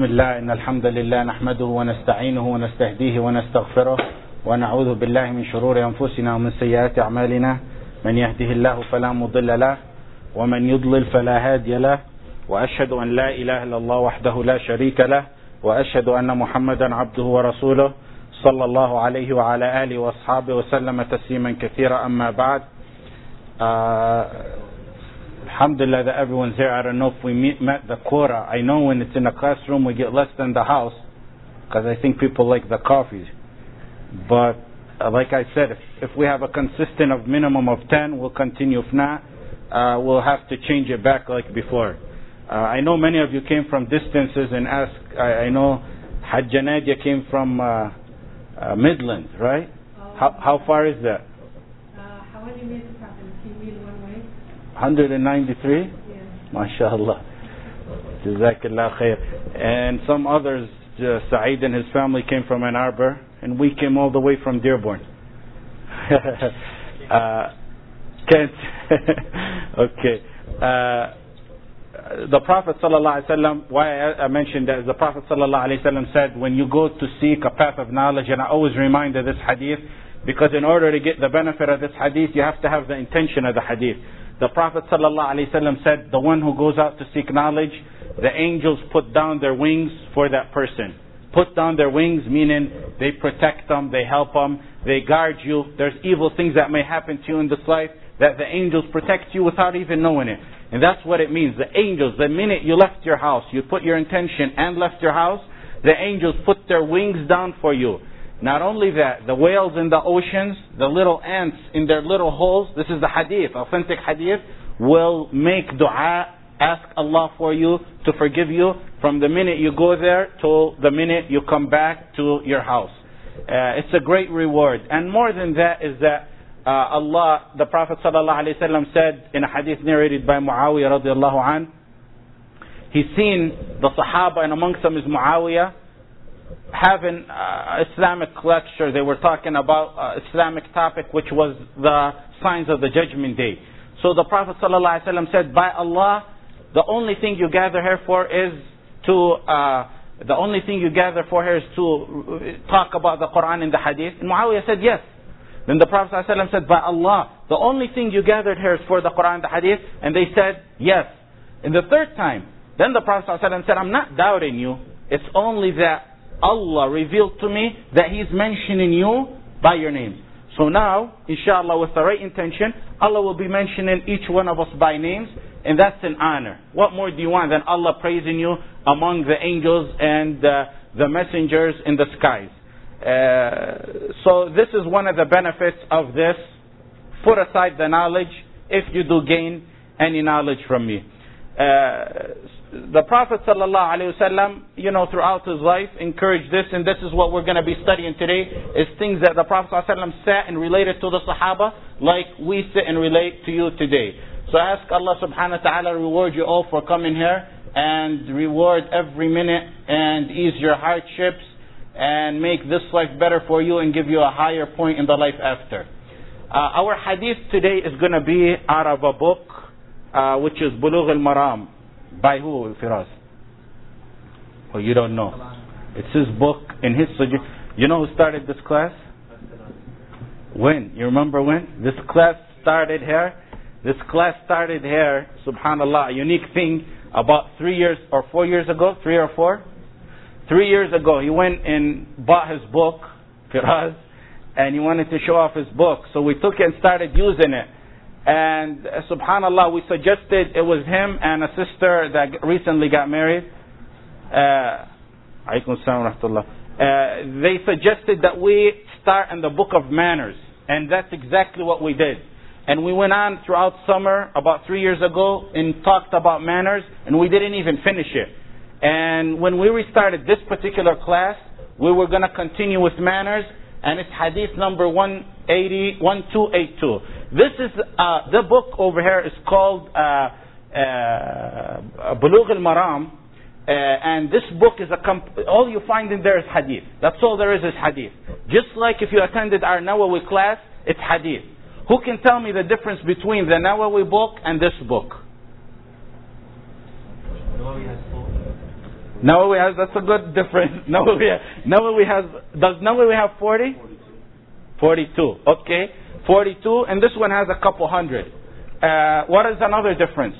بسم الله إن الحمد لله نحمده ونستعينه ونستهديه ونستغفره ونعوذ بالله من شرور أنفسنا ومن سيئات أعمالنا. من يهده الله فلا مضل له ومن يضلل فلا هادي له. وأشهد أن لا إله إلا الله وحده لا شريك له وأشهد أن محمدا عبده ورسوله صلى الله عليه وعلى آله وأصحابه وسلم تسليما كثيرا. أما بعد uh, Alhamdulillah that everyone's here. I don't know if we meet, met the quota. I know when it's in a classroom we get less than the house because I think people like the coffees. But uh, like I said, if, if we have a consistent of minimum of 10, we'll continue. If not, uh, we'll have to change it back like before. Uh, I know many of you came from distances and ask. I, I know Hajja Nadia came from uh, uh, Midland, right? How, how far is that? Uh, how many minutes happen? Two meal one way? 193? Yes. MashaAllah. Jazakallah khair. And some others, uh, Saeed and his family came from Ann Arbor, and we came all the way from Dearborn. uh, can't. okay. Uh, the Prophet ﷺ, why I, mentioned that is the Prophet ﷺ said, when you go to seek a path of knowledge, and I always remind of this hadith, because in order to get the benefit of this hadith, you have to have the intention of the hadith. The Prophet ﷺ said, the one who goes out to seek knowledge, the angels put down their wings for that person. Put down their wings, meaning they protect them, they help them, they guard you. There's evil things that may happen to you in this life that the angels protect you without even knowing it. And that's what it means. The angels, the minute you left your house, you put your intention and left your house, the angels put their wings down for you. Not only that, the whales in the oceans, the little ants in their little holes, this is the hadith, authentic hadith, will make dua, ask Allah for you to forgive you from the minute you go there to the minute you come back to your house. Uh, it's a great reward. And more than that is that uh, Allah, the Prophet ﷺ said in a hadith narrated by Muawiyah radiallahu an, he's seen the Sahaba and amongst them is Muawiyah having uh, Islamic lecture. They were talking about uh, Islamic topic which was the signs of the judgment day. So the Prophet ﷺ said, by Allah, the only thing you gather here for is to uh, the only thing you gather for here is to talk about the Quran and the Hadith. And Muawiyah said yes. Then the Prophet ﷺ said, By Allah, the only thing you gathered here is for the Quran and the Hadith. And they said, Yes. In the third time, then the Prophet ﷺ said, I'm not doubting you. It's only that Allah revealed to me that He's mentioning you by your name. So now, inshallah, with the right intention, Allah will be mentioning each one of us by names, and that's an honor. What more do you want than Allah praising you among the angels and uh, the messengers in the skies? Uh, so this is one of the benefits of this. Put aside the knowledge if you do gain any knowledge from me. Uh, the Prophet ﷺ, you know, throughout his life encouraged this, and this is what we're going to be studying today, is things that the Prophet ﷺ sat and related to the Sahaba, like we sit and relate to you today. So I ask Allah subhanahu wa ta'ala to reward you all for coming here, and reward every minute, and ease your hardships, and make this life better for you, and give you a higher point in the life after. Uh, our hadith today is going to be out of a book, uh, which is Bulugh al-Maram. By who, Firas? Oh, you don't know. It's his book in his suggestion. You know who started this class? When? You remember when? This class started here. This class started here, subhanAllah, a unique thing about three years or four years ago, three or four? Three years ago, he went and bought his book, Firaz, and he wanted to show off his book. So we took it and started using it. And uh, subhanallah, we suggested it was him and a sister that recently got married. Uh, uh, they suggested that we start in the book of manners. And that's exactly what we did. And we went on throughout summer, about three years ago, and talked about manners, and we didn't even finish it. And when we restarted this particular class, we were going to continue with manners, and it's hadith number 180, 1282. This is, uh, the book over here is called uh, uh, Bulugh al-Maram, uh, and this book is a comp- all you find in there is hadith. That's all there is is hadith. Just like if you attended our Nawawi class, it's hadith. Who can tell me the difference between the Nawawi book and this book? Nawawi has, that's a good difference. Nawawi, Nawawi has, does Nawawi have 40? 42. Okay. 42, and this one has a couple hundred. Uh, what is another difference?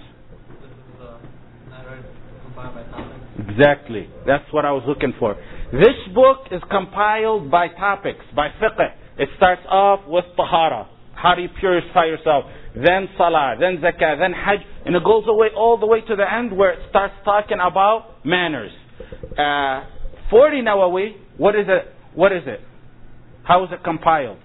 Exactly. That's what I was looking for. This book is compiled by topics, by fiqh. It starts off with tahara. How do you purify yourself? Then salah, then zakah, then hajj. And it goes away all the way to the end where it starts talking about manners. Uh, 40 Nawawi, what is it? What is it? How is it compiled?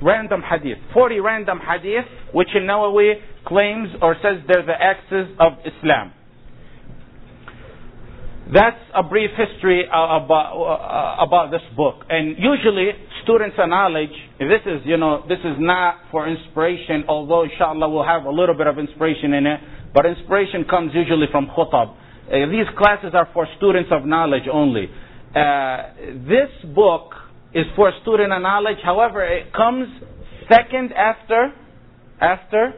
Random hadith. 40 random hadith, which in Nawawi claims or says they're the axis of Islam. That's a brief history uh, about, uh, about this book. And usually, students of knowledge, this is, you know, this is not for inspiration, although inshallah we'll have a little bit of inspiration in it, but inspiration comes usually from khutab. Uh, these classes are for students of knowledge only. Uh, this book is for a student of knowledge, however, it comes second after, after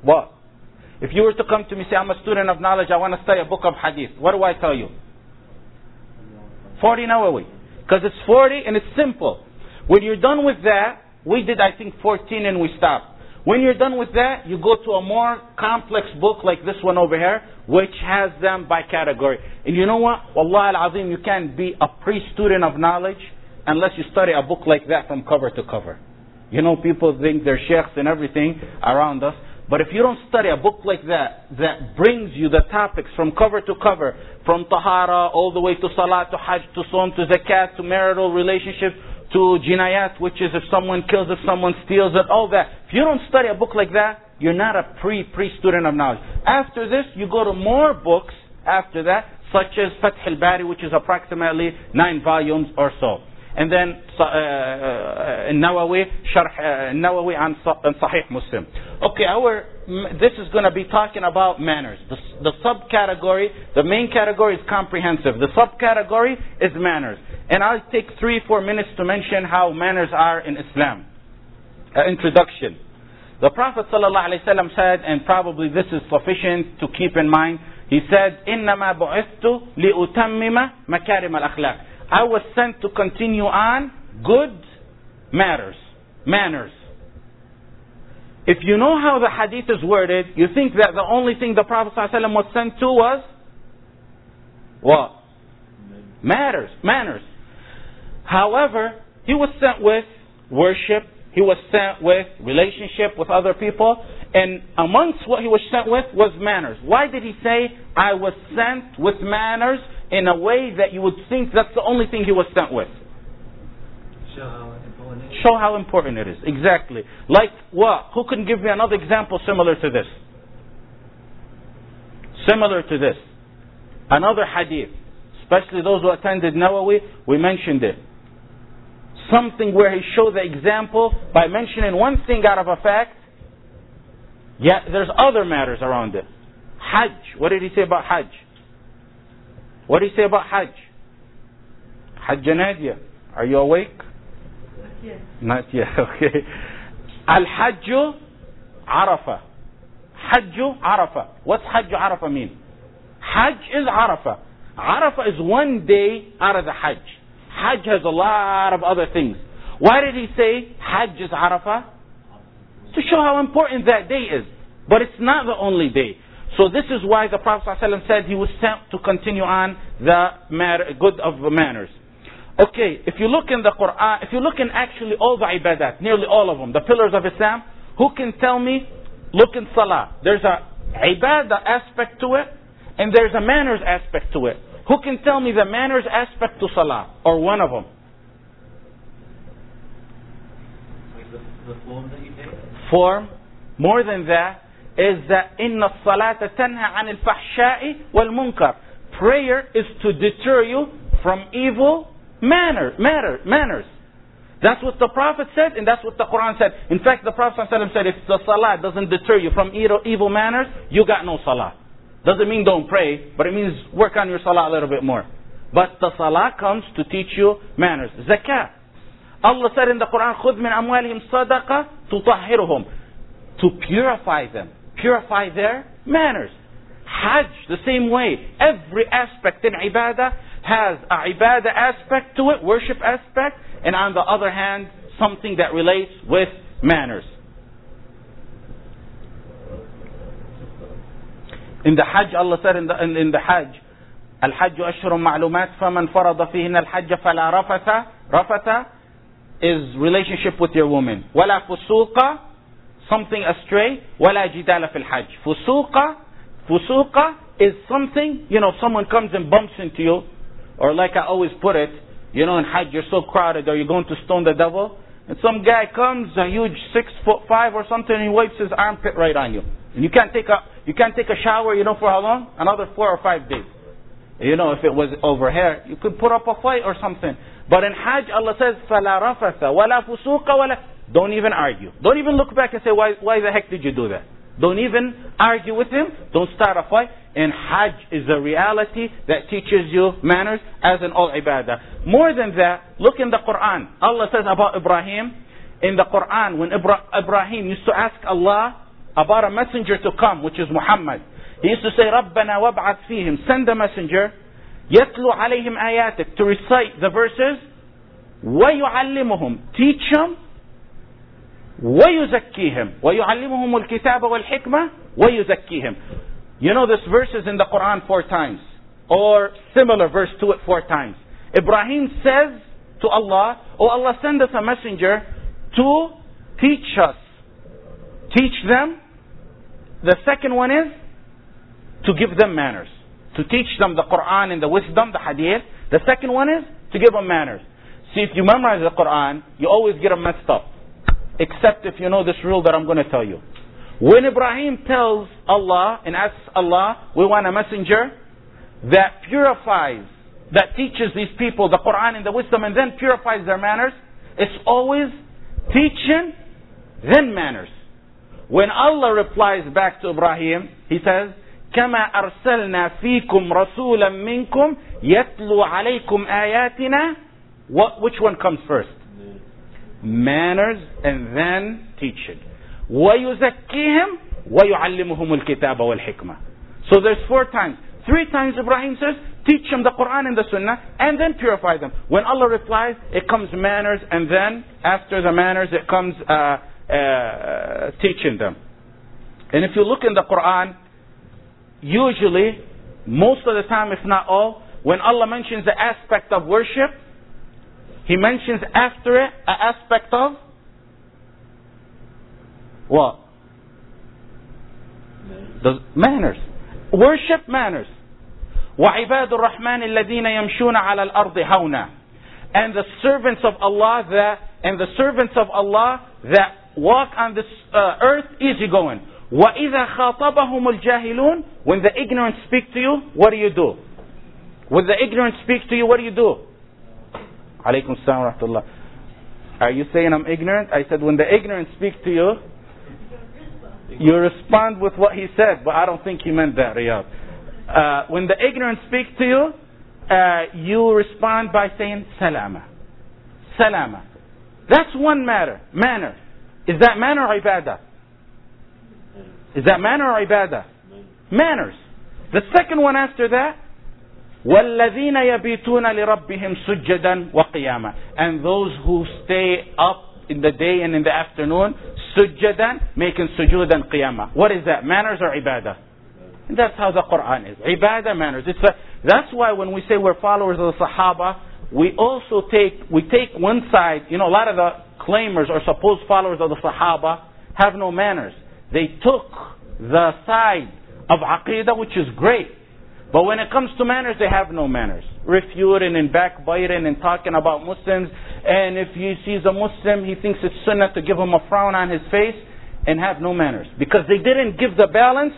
what? If you were to come to me say, I'm a student of knowledge, I want to study a book of hadith, what do I tell you? 40 Nawawi. Because it's 40 and it's simple. When you're done with that, we did I think 14 and we stopped. When you're done with that, you go to a more complex book like this one over here, which has them by category. And you know what? Wallah al-azim, you can't be a pre-student of knowledge unless you study a book like that from cover to cover. You know, people think they're sheikhs and everything around us. But if you don't study a book like that, that brings you the topics from cover to cover, from tahara all the way to salat, to hajj, to som, to zakat, to marital relationships, to jinayat, which is if someone kills, if someone steals it, all that. If you don't study a book like that, you're not a pre-pre-student of knowledge. After this, you go to more books after that, such as Fath al-Bari, which is approximately nine volumes or so and then uh, uh, uh Nawawi, Sharh uh, Nawawi and, Sahih Muslim. Okay, our this is going to be talking about manners. The, the subcategory, the main category is comprehensive. The subcategory is manners, and I'll take three four minutes to mention how manners are in Islam. Uh, introduction. The Prophet ﷺ said, and probably this is sufficient to keep in mind. He said, إنما bu'istu لأتمم makarim al-akhlaq." I was sent to continue on good matters, manners. If you know how the hadith is worded, you think that the only thing the Prophet ﷺ was sent to was what? Matters, manners. However, he was sent with worship, he was sent with relationship with other people, and amongst what he was sent with was manners. Why did he say, I was sent with manners in a way that you would think that's the only thing he was sent with? Show how important it is. Exactly. Like what? Who can give me another example similar to this? Similar to this. Another hadith. Especially those who attended Nawawi, we mentioned it. Something where he showed the example by mentioning one thing out of a fact, yet there's other matters around it. Hajj. What did he say about Hajj? What did he say about Hajj? Hajj Nadia. Are you awake? Yes. Not yet, okay. Al-Hajj Arafah. Hajj Arafah. What's Hajj Arafah mean? Hajj is Arafah. Arafah is one day out of the Hajj. Hajj has a lot of other things. Why did he say Hajj is Arafah? To show how important that day is. But it's not the only day. So this is why the Prophet ﷺ said he was sent to continue on the good of manners. Okay, if you look in the Quran, if you look in actually all the ibadat, nearly all of them, the pillars of Islam, who can tell me, look in Salah, there's a ibadah aspect to it, and there's a manners aspect to it. Who can tell me the manners aspect to Salah, or one of them? The, the form that you take? Form, more than that, is that إن الصلاة تنهى عن الفحشاء والمنكر. Prayer is to deter you from evil manner, matter, manners. That's what the Prophet said, and that's what the Quran said. In fact, the Prophet ﷺ said, if the salah doesn't deter you from evil, evil manners, you got no salah. Doesn't mean don't pray, but it means work on your salah a little bit more. But the salah comes to teach you manners. Zakat. Allah said in the Quran, خُذْ مِنْ أَمْوَالِهِمْ صَدَقَةً تُطَهِّرُهُم To purify them. Purify their manners. Hajj, the same way. Every aspect in ibadah has a ibadah aspect to it, worship aspect, and on the other hand, something that relates with manners. In the Hajj, Allah said in the, in, in the Hajj, الحج أشهر معلومات فمن فرض فيهن الحج فلا رفث رفث is relationship with your woman ولا فسوق something astray ولا جدال في الحج فسوق فسوق is something you know someone comes and bumps into you or like I always put it you know in Hajj you're so crowded or you're going to stone the devil and some guy comes a huge six foot five or something and he wipes his armpit right on you and you can't take a you can't take a shower you know for how long another four or five days you know, if it was over here, you could put up a fight or something. But in Hajj, Allah says, فَلَا رَفَثَ وَلَا فُسُوقَ وَلَا Don't even argue. Don't even look back and say, why, why the heck did you do that? Don't even argue with him. Don't start a fight. And Hajj is a reality that teaches you manners as in all ibadah. More than that, look in the Quran. Allah says about Ibrahim, in the Quran, when Ibrahim used to ask Allah about a messenger to come, which is Muhammad. He used to say, رَبَّنَا وَابْعَثْ فِيهِمْ Send a messenger, يَتْلُو عَلَيْهِمْ آيَاتِكَ To recite the verses, وَيُعَلِّمُهُم Teach them, وَيُزَكِّيهِمْ وَيُعَلِّمُهُمُ الْكِتَابَ وَالْحِكْمَةِ وَيُزَكِّيهِمْ You know this verse is in the Quran four times, or similar verse to it four times. Ibrahim says to Allah, Oh Allah, send us a messenger to teach us. Teach them. The second one is to give them manners, to teach them the Quran and the wisdom, the hadith. The second one is to give them manners. See, if you memorize the Quran, you always get them messed up. Except if you know this rule that I'm going to tell you. When Ibrahim tells Allah and asks Allah, we want a messenger that purifies, that teaches these people the Quran and the wisdom and then purifies their manners, it's always teaching, then manners. When Allah replies back to Ibrahim, He says, كما أرسلنا فيكم رسولا منكم يتلو عليكم آياتنا what, which one comes first? Manners and then teaching. ويزكيهم ويعلمهم الكتاب والحكمة. So there's four times. Three times Ibrahim says, teach them the Quran and the Sunnah, and then purify them. When Allah replies, it comes manners, and then after the manners, it comes uh, uh, teaching them. And if you look in the Quran, usually, most of the time, if not all, when Allah mentions the aspect of worship, He mentions after it an aspect of what? The manners. Worship manners. وعباد الرحمن الذين يمشون على الأرض هونا and the servants of Allah that and the servants of Allah that walk on this uh, earth easygoing وَإِذَا خَاطَبَهُمُ الْجَاهِلُونَ When the ignorant speak to you, what do you do? When the ignorant speak to you, what do you do? Alaykum salam rahmatullah. Are you saying I'm ignorant? I said when the ignorant speak to you, you respond with what he said, but I don't think he meant that, Riyadh. Uh, when the ignorant speak to you, uh, you respond by saying salama. Salama. That's one matter, manner. Is that manner or ibadah? Is that manner or ibadah? Manners. The second one after that, وَالَّذِينَ يَبِيتُونَ لِرَبِّهِمْ سُجَّدًا وَقِيَامًا And those who stay up in the day and in the afternoon, sujadan, making sujood and qiyamah. What is that? Manners or ibadah? And that's how the Quran is. Ibadah manners. It's a, that's why when we say we're followers of the Sahaba, we also take, we take one side, you know, a lot of the claimers or supposed followers of the Sahaba have no manners. They took the side of Aqidah, which is great. But when it comes to manners, they have no manners. Refuting and backbiting and talking about Muslims. And if he sees a Muslim, he thinks it's sunnah to give him a frown on his face and have no manners. Because they didn't give the balance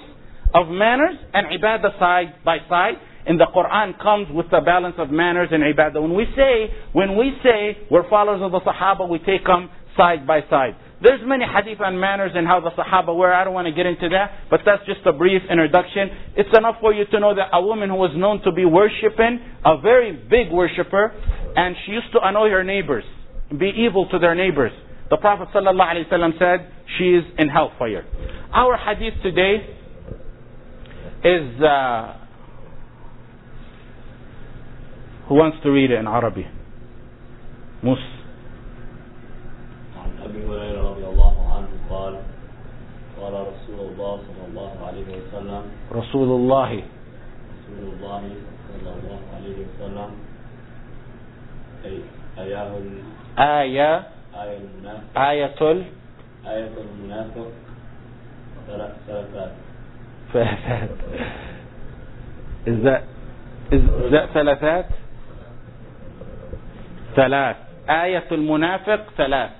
of manners and ibadah side by side. And the Quran comes with the balance of manners and ibadah. When we say, when we say we're followers of the Sahaba, we take them side by side. There's many hadith and manners and how the Sahaba were. I don't want to get into that, but that's just a brief introduction. It's enough for you to know that a woman who was known to be worshiping, a very big worshipper, and she used to annoy her neighbors, be evil to their neighbors. The Prophet ﷺ said, she is in hellfire. Our hadith today is uh, who wants to read it in Arabic? Mus. عن أبي هريرة رضي الله عنه قال قال رسول الله صلى الله عليه وسلم رسول الله. رسول الله صلى الله عليه وسلم أي أياه آية. الآية المنافق آية. آية المنافق ثلاث ثلاثات. ثلاثات. is that ثلاثات. ثلاث. آية المنافق ثلاث.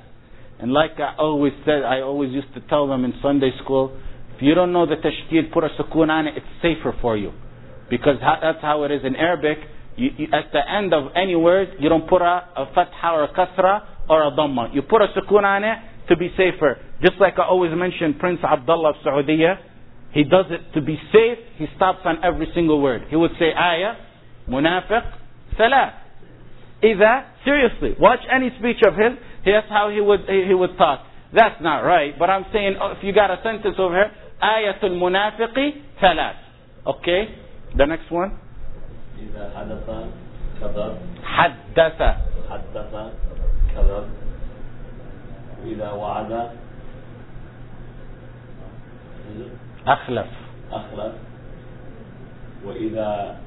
And like I always said I always used to tell them in Sunday school if you don't know the tashdid put a sukoon on it it's safer for you because that's how it is in Arabic you, you, at the end of any word you don't put a, a fatha or a kasra or a dhamma you put a sukoon on it to be safer just like I always mention Prince Abdullah of Saudi he does it to be safe. He stops on every single word. He would say ayah, munafiq, salat. Either, seriously, watch any speech of his. Here's how he would, he, he would talk. That's not right. But I'm saying, oh, if you got a sentence over here, ayatul munafiqi, salat. Okay? The next one. إذا حدث كذب حدث. حدث كذب وإذا وعد أخلف. أخلف وإذا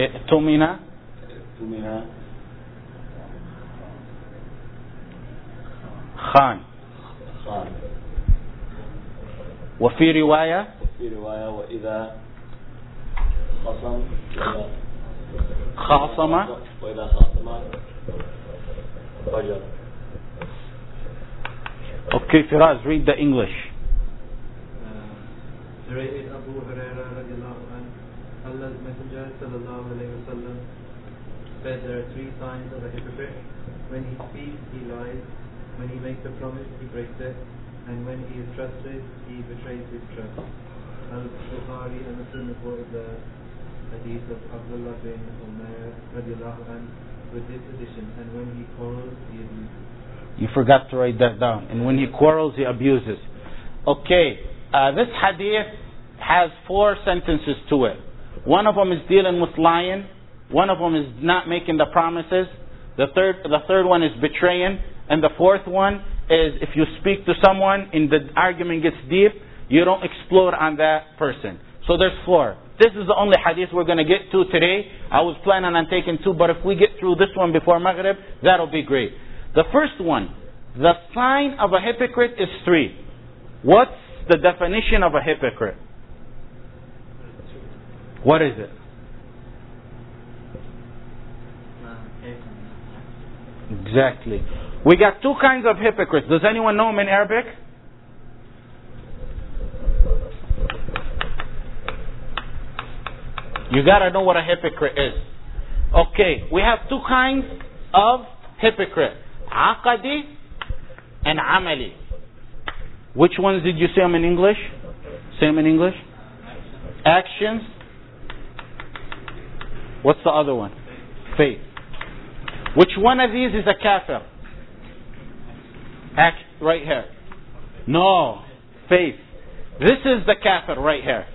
ائتمن. اؤتمن خان. خان وفي رواية وفي رواية وإذا خصم وإذا خاصم. وإذا خاصم فجر Okay, Firaz, read the English. narrated Abu Huraira radiallahu anh, Allah's Messenger sallallahu alayhi wasallam said there are three signs of a hypocrite. When he speaks, he lies. When he makes a promise, he breaks it. And when he is trusted, he betrays his trust. Al-Bukhari and Muslim reported the hadith of Abdullah bin Umair with this addition. And when he quarrels, he abuses. You forgot to write that down. And when he quarrels, he abuses. Okay, uh, this hadith has four sentences to it. One of them is dealing with lying. One of them is not making the promises. The third, the third one is betraying. And the fourth one is if you speak to someone and the argument gets deep, you don't explode on that person. So there's four. This is the only hadith we're going to get to today. I was planning on taking two, but if we get through this one before Maghrib, that'll be great. The first one, the sign of a hypocrite is three. What's the definition of a hypocrite? What is it? Exactly. We got two kinds of hypocrites. Does anyone know them in Arabic? You gotta know what a hypocrite is. Okay, we have two kinds of hypocrite. Aqadi and Amali. Which ones did you say them in English? Say them in English. Actions. What's the other one? Faith. Which one of these is a kafir? Act right here. No, faith. This is the kafir right here.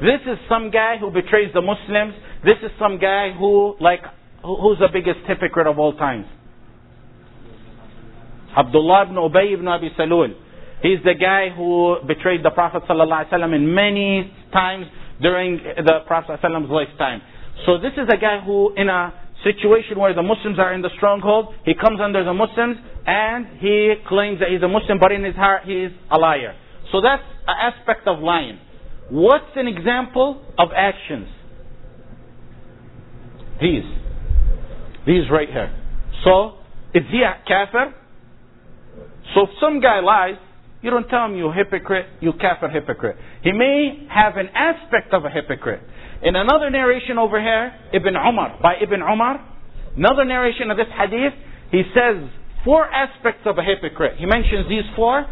This is some guy who betrays the Muslims. This is some guy who, like, who's the biggest hypocrite of all times? Abdullah ibn Ubay ibn Abi Salul. He's the guy who betrayed the Prophet ﷺ in many times during the Prophet ﷺ's lifetime. So this is a guy who, in a situation where the Muslims are in the stronghold, he comes under the Muslims and he claims that he's a Muslim, but in his heart he is a liar. So that's an aspect of lying. What's an example of actions? These. These right here. So, is he a kafir? So if some guy lies, you don't tell him you hypocrite, you kafir hypocrite. He may have an aspect of a hypocrite. In another narration over here, Ibn Umar, by Ibn Umar, another narration of this hadith, he says four aspects of a hypocrite. He mentions these four,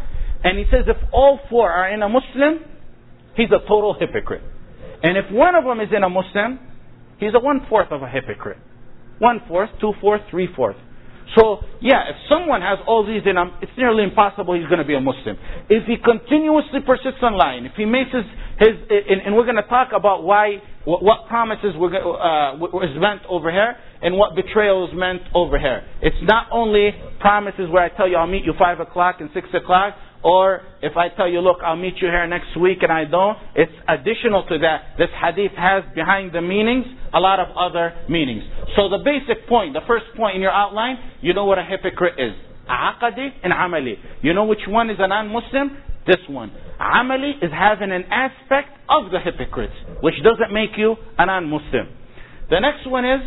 and he says if all four are in a Muslim, he's a total hypocrite. And if one of them is in a Muslim, he's a one fourth of a hypocrite. One fourth, two fourth, three fourth. So, yeah, if someone has all these in him, it's nearly impossible he's going to be a Muslim. If he continuously persists on lying, if he makes his, his and, and we're going to talk about why, what, what promises were, uh, was meant over here, and what betrayal is meant over here. It's not only promises where I tell you I'll meet you 5 o'clock and 6 o'clock, or if I tell you, look, I'll meet you here next week and I don't, it's additional to that. This hadith has behind the meanings a lot of other meanings. So the basic point, the first point in your outline, you know what a hypocrite is. Aqadi and amali. You know which one is a non-Muslim? This one. Amali is having an aspect of the hypocrite, which doesn't make you a non-Muslim. The next one is,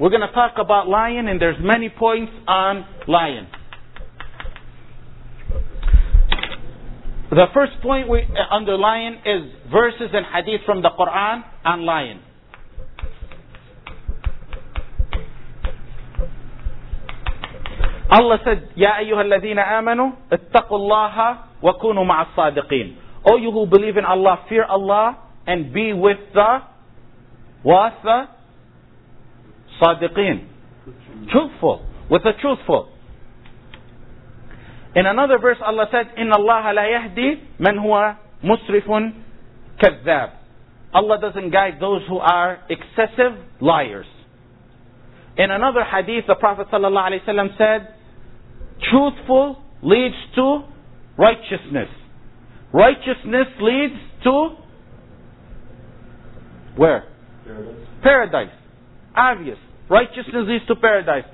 we're going to talk about lying and there's many points on lying. The first point we uh, underline is verses and hadith from the Quran on lying. Allah said, يا أيها الذين آمنوا اتقوا الله وكونوا مع الصادقين. O you who believe in Allah, fear Allah and be with the what the صادقين. Truthful. With the truthful. In another verse, Allah said, إن الله لا يهدي من هو مسرف كذاب. Allah doesn't guide those who are excessive liars. In another hadith, the Prophet ﷺ said, truthful leads to righteousness. Righteousness leads to where? Paradise. Paradise. Obvious. Righteousness leads to paradise.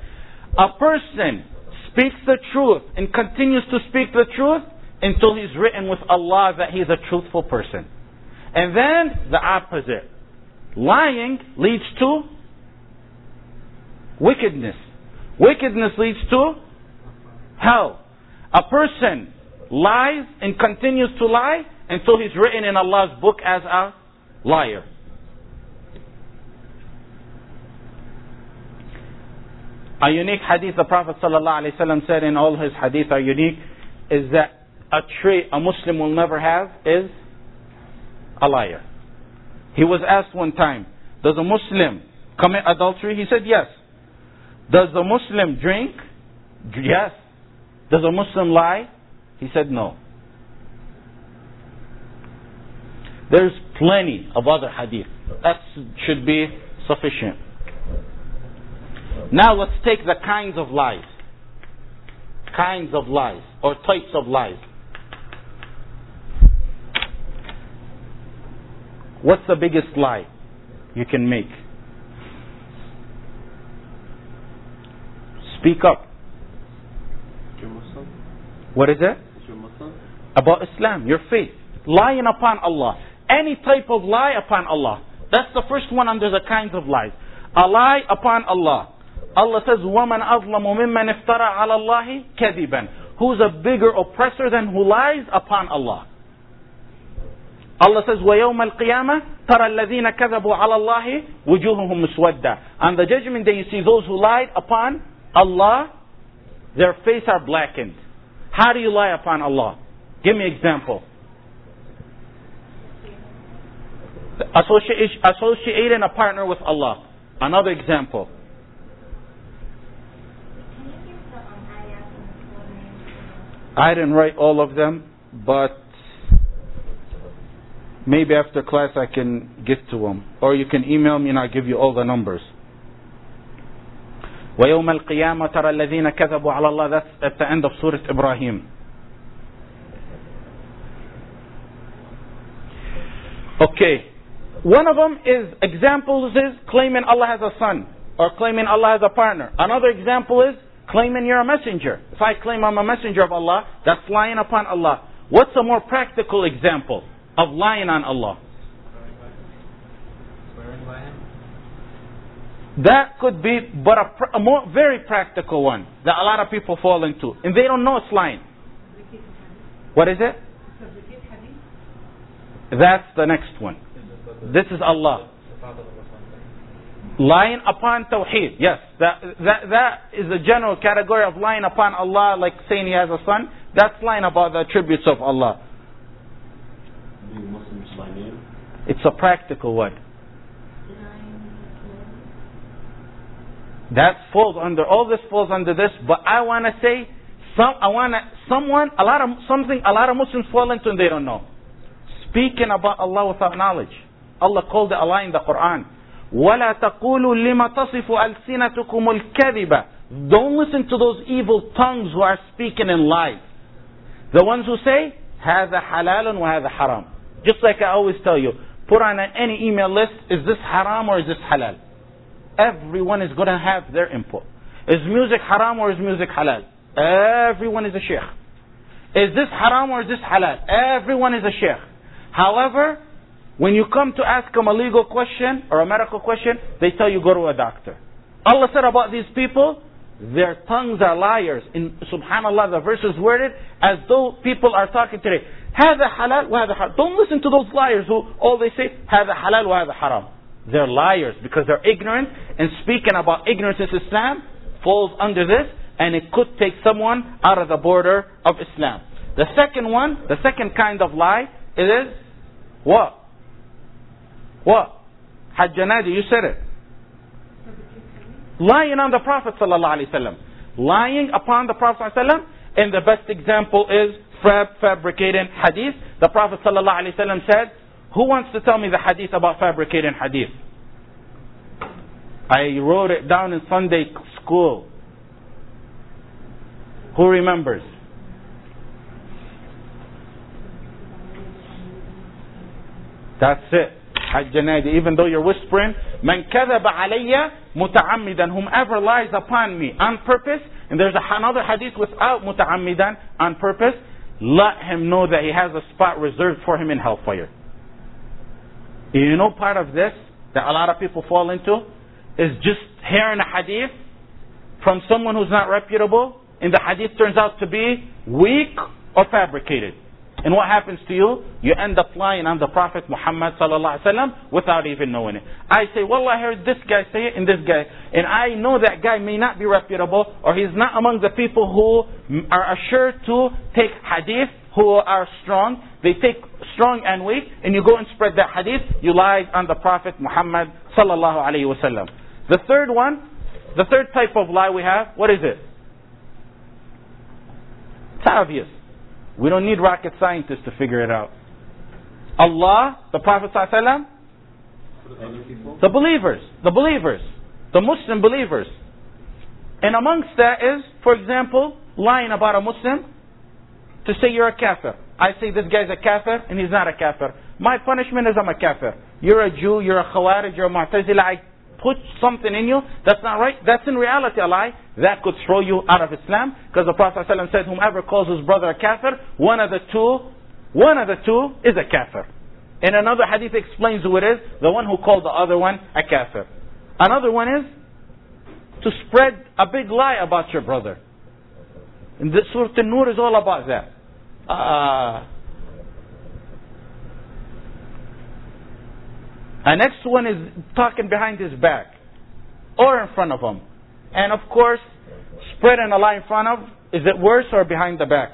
A person speaks the truth and continues to speak the truth until he's written with Allah that he's a truthful person. And then the opposite. Lying leads to wickedness. Wickedness leads to hell. A person lies and continues to lie until he's written in Allah's book as a liar. A unique hadith the Prophet ﷺ said in all his hadith are unique is that a trait a Muslim will never have is a liar. He was asked one time, does a Muslim commit adultery? He said yes. Does a Muslim drink? Yes. Does a Muslim lie? He said no. There's plenty of other hadith. That should be sufficient. Now let's take the kinds of lies. Kinds of lies, or types of lies. What's the biggest lie you can make? Speak up. What is it? About Islam, your faith. Lying upon Allah. Any type of lie upon Allah. That's the first one under the kinds of lies. A lie upon Allah. Allah says, وَمَنْ أَظْلَمُ مِمَّنْ افترى عَلَى اللَّهِ كَذِبًا Who's a bigger oppressor than who lies upon Allah? Allah says, وَيَوْمَ الْقِيَامَةِ تَرَى الَّذِينَ كَذَبُوا عَلَى اللَّهِ وُجُوهُهُم مُسْوَدَّةً On the judgment day you see those who lied upon Allah, their face are blackened. How do you lie upon Allah? Give me example. Associate, associating a partner with Allah. Another example. I didn't write all of them, but maybe after class I can get to them. Or you can email me and I'll give you all the numbers. ويوم القيامة ترى الذين كذبوا على الله that's at the end of Surah Ibrahim. Okay. One of them is examples is claiming Allah has a son or claiming Allah has a partner. Another example is claiming you're a messenger. If I claim I'm a messenger of Allah, that's lying upon Allah. What's a more practical example of lying on Allah? That could be, but a, a more very practical one that a lot of people fall into, and they don't know it's lying. What is it? That's the next one. This is Allah. Lying upon Tawheed. Yes, that, that, that is a general category of lying upon Allah, like saying He has a son. That's lying about the attributes of Allah. Being Muslim by name? It's a practical one. That falls under, all this falls under this, but I want to say, some, I want to, someone, a lot of, something a lot of Muslims fall into and they don't know. Speaking about Allah without knowledge. Allah called it Allah in the Quran. وَلَا تَقُولُوا لِمَا تَصِفُ أَلْسِنَتُكُمُ الْكَذِبَ Don't listen to those evil tongues who are speaking in lies. The ones who say, هذا حلال وهذا حرام. Just like I always tell you, put on any email list, is this haram or is this halal? Everyone is going to have their input. Is music haram or is music halal? Everyone is a sheikh. Is this haram or is this halal? Everyone is a sheikh. However, when you come to ask them a legal question or a medical question, they tell you go to a doctor. Allah said about these people, their tongues are liars. In subhanallah, the verse is worded as though people are talking today. هذا حلال وهذا حرام. Don't listen to those liars who all they say, هذا حلال وهذا حرام. They're liars because they're ignorant and speaking about ignorance in Islam falls under this and it could take someone out of the border of Islam. The second one, the second kind of lie, it is what? What? Hajjanadi, you said it. Lying on the Prophet ﷺ. Lying upon the Prophet ﷺ. And the best example is fab- fabricating hadith. The Prophet ﷺ said, Who wants to tell me the hadith about fabricating hadith? I wrote it down in Sunday school. Who remembers? That's it. Even though you're whispering, Man kadhaba alayya muta'ammidan. Whomever lies upon me on purpose, and there's another hadith without muta'ammidan, on purpose, let him know that he has a spot reserved for him in hellfire. You know part of this that a lot of people fall into is just hearing a hadith from someone who's not reputable, and the hadith turns out to be weak or fabricated. And what happens to you? You end up lying on the Prophet Muhammad without even knowing it. I say, well, I heard this guy say it and this guy, and I know that guy may not be reputable, or he's not among the people who are assured to take hadith, who are strong. They take strong and weak, and you go and spread that hadith. You lie on the Prophet Muhammad sallallahu alaihi wasallam. The third one, the third type of lie we have, what is it? It's obvious. We don't need rocket scientists to figure it out. Allah, the Prophet ﷺ, the believers, the believers, the Muslim believers. And amongst that is, for example, lying about a Muslim to say you're a kafir. I say this guy's a kafir and he's not a kafir. My punishment is I'm a kafir. You're a Jew, you're a Khawarij, you're a Mu'tazila. I put something in you that's not right, that's in reality a lie, that could throw you out of Islam. Because the Prophet ﷺ said, whomever calls his brother a kafir, one of the two, one of the two is a kafir. And another hadith explains who it is, the one who called the other one a kafir. Another one is to spread a big lie about your brother. And the Surah An-Nur is all about that. Uh, The next one is talking behind his back or in front of him. And of course, spreading a lie in front of, is it worse or behind the back?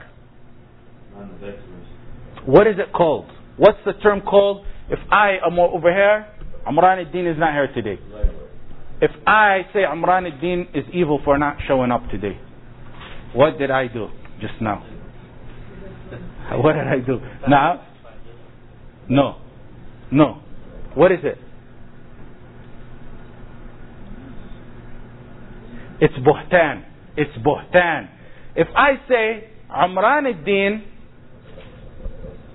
What is it called? What's the term called? If I am over here, Amran ad-Din is not here today. If I say Amran ad-Din is evil for not showing up today, what did I do just now? What did I do? Now? No. No. What is it? It's buhtan. It's buhtan. If I say Amran ad-Din,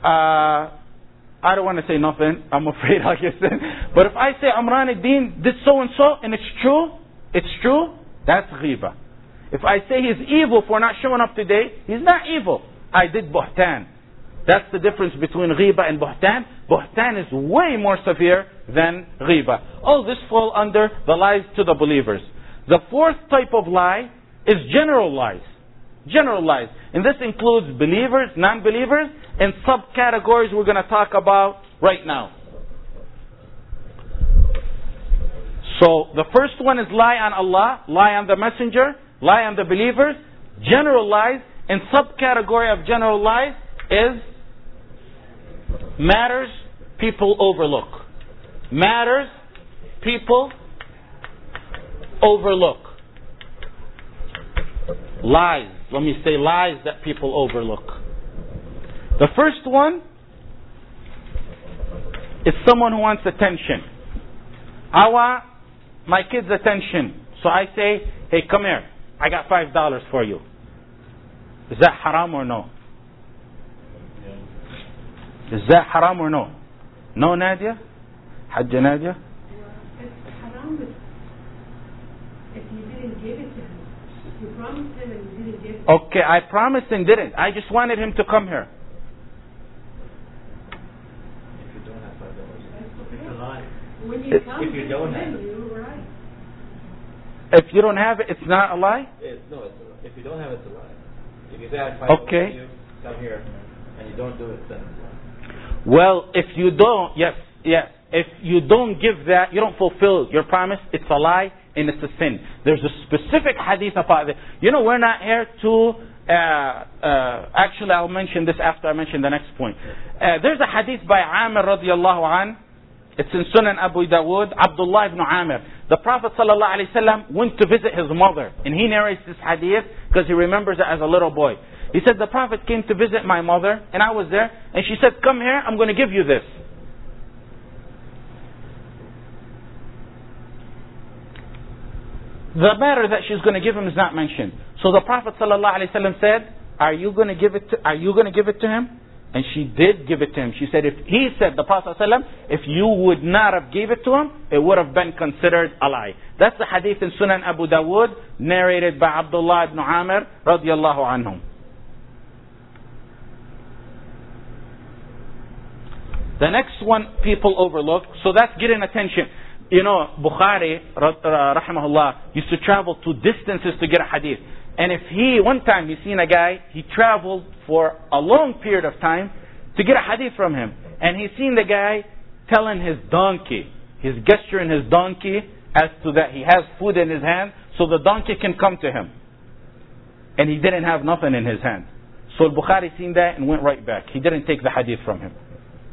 uh, I don't want to say nothing. I'm afraid I'll get sent. But if I say Amran ad-Din did so and so and it's true, it's true, that's ghiba. If I say he's evil for not showing up today, he's not evil. I did buhtan. That's the difference between ghiba and buhtan. Buhtan is way more severe than ghiba. All this fall under the lies to the believers. The fourth type of lie is general lies. General lies. And this includes believers, non-believers, and subcategories we're going to talk about right now. So the first one is lie on Allah, lie on the messenger, lie on the believers. General lies and subcategory of general lies is matters people overlook. Matters people overlook. lies. Let me say lies that people overlook. The first one is someone who wants attention. I want my kids' attention. So I say, hey, come here. I got five dollars for you. Is that haram or no? Is that haram or no? No, Nadia? Hajja Nadia? It's haram if you didn't give it to him. You promised him and you didn't give it. Okay, I promised and didn't. I just wanted him to come here. If you don't have five dollars. That's It's a lie. When you If come you don't have it. you were right. If you don't have it, it's not a lie? It's, no, it's a lie. If you don't have it, it's a lie. If you say I have five dollars Okay. for you, come here, and you don't do it, then. Well, if you don't, yes, yes. If you don't give that, you don't fulfill your promise, it's a lie and it's a sin. There's a specific hadith about it. You know, we're not here to, uh, uh, actually I'll mention this after I mention the next point. Uh, there's a hadith by Amr radiallahu an. It's in Sunan Abu Dawood, Abdullah ibn Amr. The Prophet ﷺ went to visit his mother, and he narrates this hadith because he remembers it as a little boy. He said, The Prophet came to visit my mother, and I was there, and she said, Come here, I'm going to give you this. The matter that she's going to give him is not mentioned. So the Prophet ﷺ said, Are you going to give it to, are you going to give it to him? And she did give it to him. She said, if he said, the Prophet ﷺ, if you would not have gave it to him, it would have been considered a lie. That's the hadith in Sunan Abu Dawood, narrated by Abdullah ibn Amir, radiallahu anhum. The next one people overlook, so that's getting attention. You know, Bukhari, ra- ra- rahimahullah, used to travel to distances to get a hadith. And if he, one time he seen a guy, he traveled for a long period of time to get a hadith from him. And he seen the guy telling his donkey, he's gesturing his donkey as to that he has food in his hand so the donkey can come to him. And he didn't have nothing in his hand. So Bukhari seen that and went right back. He didn't take the hadith from him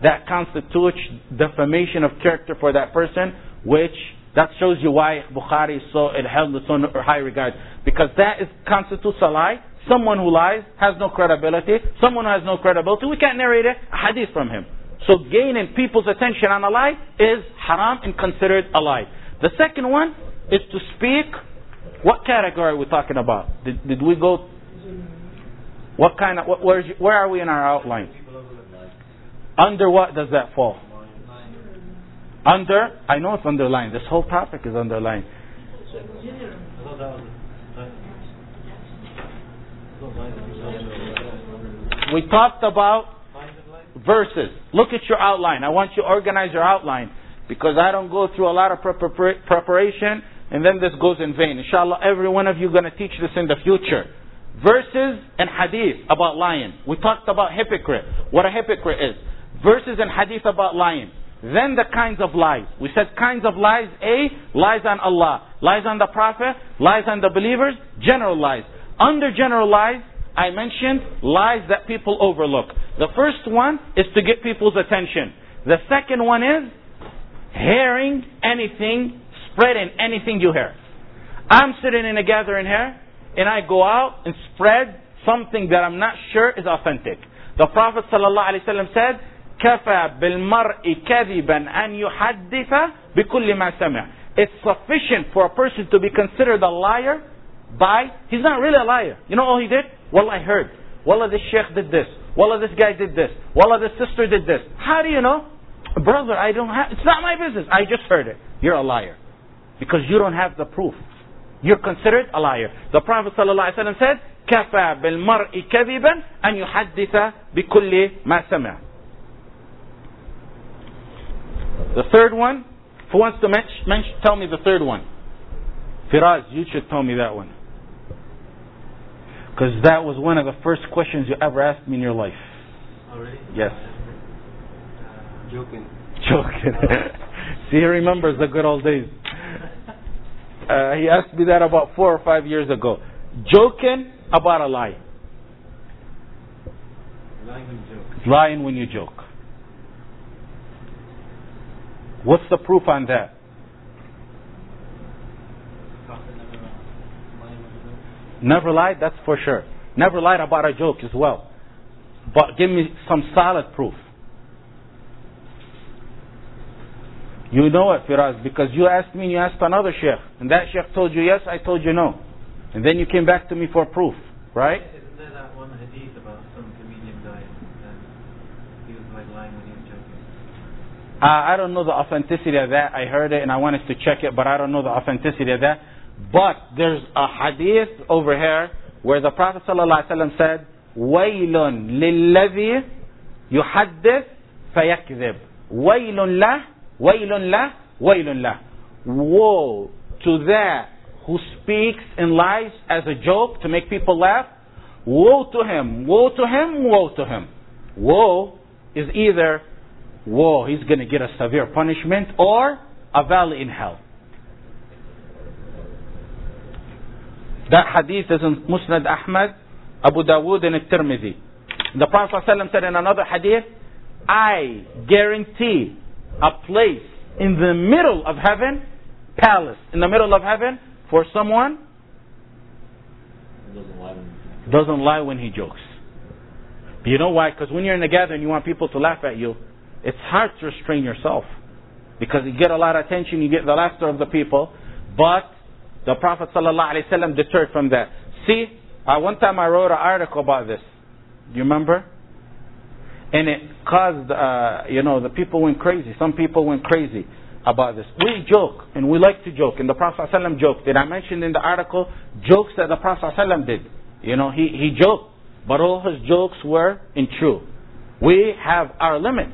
that constitutes defamation of character for that person, which that shows you why Bukhari is so it held in so high regard. Because that is constitutes a lie. Someone who lies has no credibility. Someone who has no credibility, we can't narrate a hadith from him. So gaining people's attention on a lie is haram and considered a lie. The second one is to speak. What category are we talking about? Did, did we go? What kind of? What, where's, where are we in our outline? Under what does that fall? Under, I know it's underlined. This whole topic is underlined. We talked about verses. Look at your outline. I want you to organize your outline because I don't go through a lot of preparation and then this goes in vain. Inshallah, every one of you going to teach this in the future. Verses and hadith about lying. We talked about hypocrite, what a hypocrite is. Verses and hadith about lying. Then the kinds of lies. We said kinds of lies. A, lies on Allah, lies on the Prophet, lies on the believers, general lies. Under general lies, I mentioned lies that people overlook. The first one is to get people's attention. The second one is hearing anything, spreading anything you hear. I'm sitting in a gathering here, and I go out and spread something that I'm not sure is authentic. The Prophet ﷺ said, كفى بالمرء كذبا أن يحدث بكل ما سمع. It's sufficient for a person to be considered a liar by, he's not really a liar. You know all he did? Well, I heard. Wallah, this sheikh did this. Wallah, this guy did this. Wallah, this sister did this. How do you know? Brother, I don't have, it's not my business. I just heard it. You're a liar. Because you don't have the proof. You're considered a liar. The Prophet ﷺ said, كفى بالمرء كذبا أن يحدث بكل ما سمع. The third one, who wants to mention, mention, tell me the third one? Firaz, you should tell me that one. Because that was one of the first questions you ever asked me in your life. Already? Yes. Uh, joking. Joking. See, he remembers the good old days. Uh, he asked me that about four or five years ago. Joking about a lie. Lying when you joke. Lying when you joke. What's the proof on that? Never lied, that's for sure. Never lied about a joke as well. But give me some solid proof. You know it, Firaz, because you asked me and you asked another sheikh. And that sheikh told you yes, I told you no. And then you came back to me for proof, right? Isn't there that one hadith about some comedian guy and he was like lying when he was joking? Uh, I don't know the authenticity of that. I heard it and I wanted to check it, but I don't know the authenticity of that. But there's a hadith over here where the Prophet ﷺ said, وَيْلٌ لِلَّذِي يُحَدِّث فَيَكْذِبْ وَيْلٌ لَهُ وَيْلٌ لَهُ وَيْلٌ لَهُ Woe to that who speaks and lies as a joke to make people laugh. Woe to him, woe to him, woe to him. Woe is either woe, he's going to get a severe punishment, or a valley in hell. That hadith is in Musnad Ahmad, Abu Dawood, and At-Tirmidhi. The Prophet ﷺ said in another hadith, I guarantee a place in the middle of heaven, palace in the middle of heaven, for someone doesn't lie when doesn't lie when he jokes. You know why? Because when you're in a gathering, you want people to laugh at you. It's hard to restrain yourself because you get a lot of attention, you get the laughter of the people. But the Prophet ﷺ deterred from that. See, uh, one time I wrote an article about this. Do you remember? And it caused, uh, you know, the people went crazy. Some people went crazy about this. We joke, and we like to joke, and the Prophet ﷺ joked. And I mentioned in the article jokes that the Prophet ﷺ did. You know, he, he joked, but all his jokes were in true. We have our limit.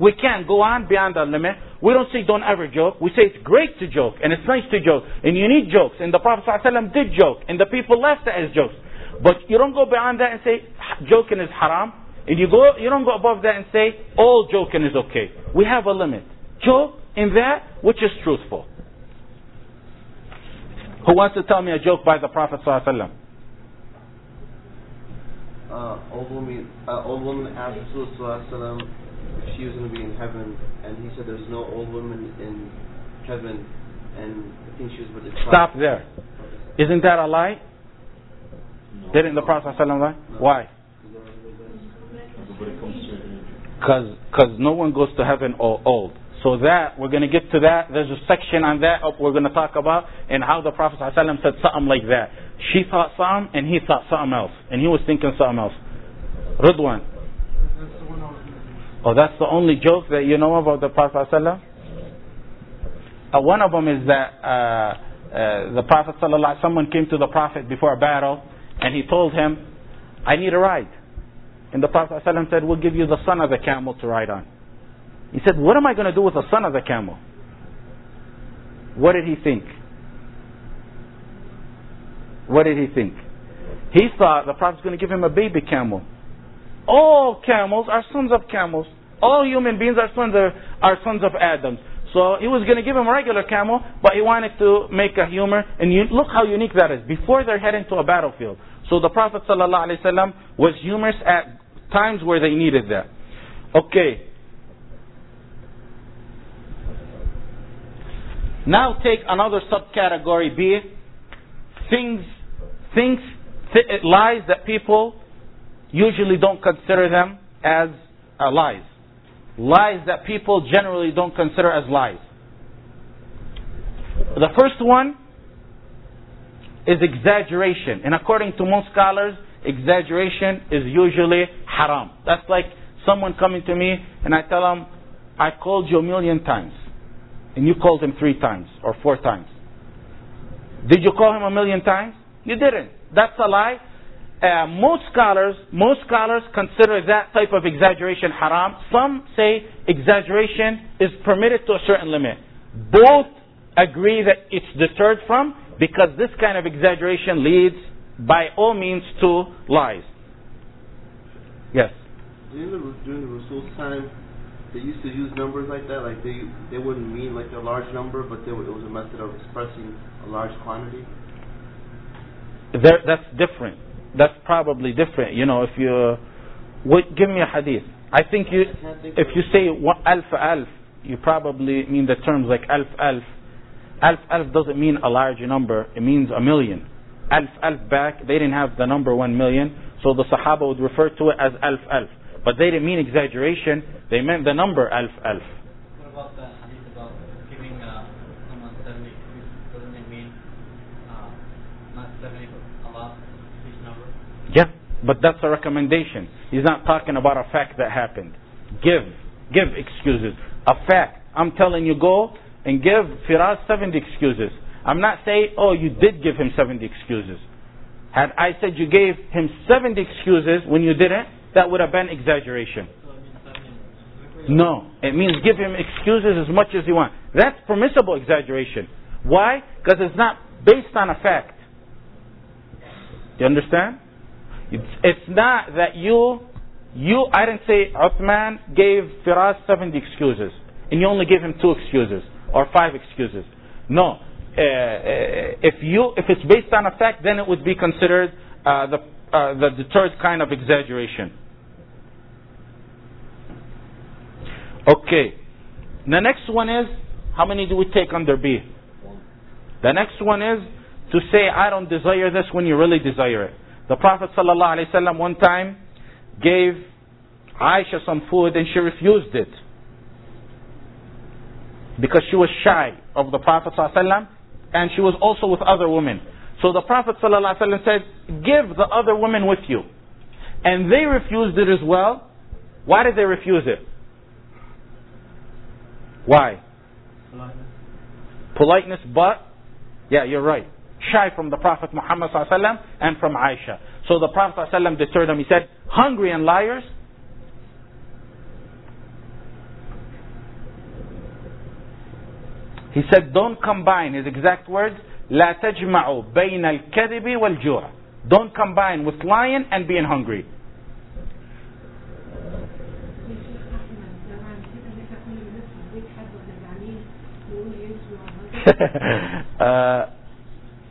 We can't go on beyond our limit. We don't say don't ever joke. We say it's great to joke, and it's nice to joke, and you need jokes. And the Prophet ﷺ did joke, and the people laughed at his jokes. But you don't go beyond that and say joking is haram. And you go, you don't go above that and say all joking is okay. We have a limit. Joke in that which is truthful. Who wants to tell me a joke by the Prophet ﷺ? uh, old woman, uh, old woman asked Rasulullah she was going to be in heaven, and he said there's no old woman in heaven, and I think she was about to cry. Stop there. Isn't that a lie? No. Didn't the Prophet ﷺ lie? Why? Everybody comes to it. Because cause no one goes to heaven all old. So that, we're going to get to that. There's a section on that we're going to talk about and how the Prophet ﷺ said something like that. She thought something and he thought something else. And he was thinking something else. Ridwan. Oh, that's the only joke that you know about the Prophet ﷺ? Uh, one of them is that uh, uh, the Prophet ﷺ, someone came to the Prophet before a battle and he told him, I need a ride. And the Prophet ﷺ said, We'll give you the son of the camel to ride on. He said, What am I going to do with the son of the camel? What did he think? What did he think? He thought the Prophet's going to give him a baby camel. All camels are sons of camels. All human beings are sons of, are sons of Adam. So he was going to give him a regular camel, but he wanted to make a humor. And you, look how unique that is. Before they're heading to a battlefield. So the Prophet ﷺ was humorous at times where they needed that. Okay. Now take another subcategory B. Things, things, th- lies that people usually don't consider them as uh, lies. Lies that people generally don't consider as lies. The first one is exaggeration. And according to most scholars, exaggeration is usually haram. That's like someone coming to me and I tell them, I called you a million times. And you called him three times or four times. Did you call him a million times? You didn't. That's a lie. Uh, most scholars, most scholars consider that type of exaggeration haram. Some say exaggeration is permitted to a certain limit. Both agree that it's deterred from because this kind of exaggeration leads by all means to lies. Yes. During the during the Rasul's time, they used to use numbers like that. Like they they wouldn't mean like a large number, but would- it was a method of expressing a large quantity. There, that's different. That's probably different. You know, if you, give me a hadith. I think you, I can't think if you say alf alf, you probably mean the terms like alf alf. Alf alf doesn't mean a large number. It means a million. alf alf back, they didn't have the number one million, so the Sahaba would refer to it as alf alf. But they didn't mean exaggeration, they meant the number alf alf. What about the hadith about giving uh, someone 70 Doesn't it mean uh, not 70 but Allah, each number? Yeah, but that's a recommendation. He's not talking about a fact that happened. Give, give excuses. A fact. I'm telling you, go and give Firas 70 excuses. I'm not saying, oh, you did give him 70 excuses. Had I said you gave him 70 excuses when you didn't, that would have been exaggeration. So it means 70. No, it means give him excuses as much as you want. That's permissible exaggeration. Why? Because it's not based on a fact. Do you understand? It's, it's not that you, you, I didn't say Uthman gave Firas 70 excuses, and you only gave him two excuses, or five excuses. No. Uh, uh, if you, if it's based on a fact, then it would be considered uh, the, uh, the, the third kind of exaggeration. Okay. The next one is, how many do we take under B? The next one is to say, I don't desire this when you really desire it. The Prophet ﷺ one time gave Aisha some food and she refused it. Because she was shy of the Prophet ﷺ and she was also with other women. So the Prophet ﷺ said, give the other women with you. And they refused it as well. Why did they refuse it? Why? Politeness, but, yeah, you're right. Shy from the Prophet Muhammad ﷺ and from Aisha. So the Prophet ﷺ deterred them. He said, hungry and liars. He said, don't combine, his exact words, لا تجمعوا بين الكذب والجوع. Don't combine with lying and being hungry. يا شيخ احمد طبعا كده ان احنا كل ما ندخل بيت حد ولا زعلانين نقول يمشوا على uh,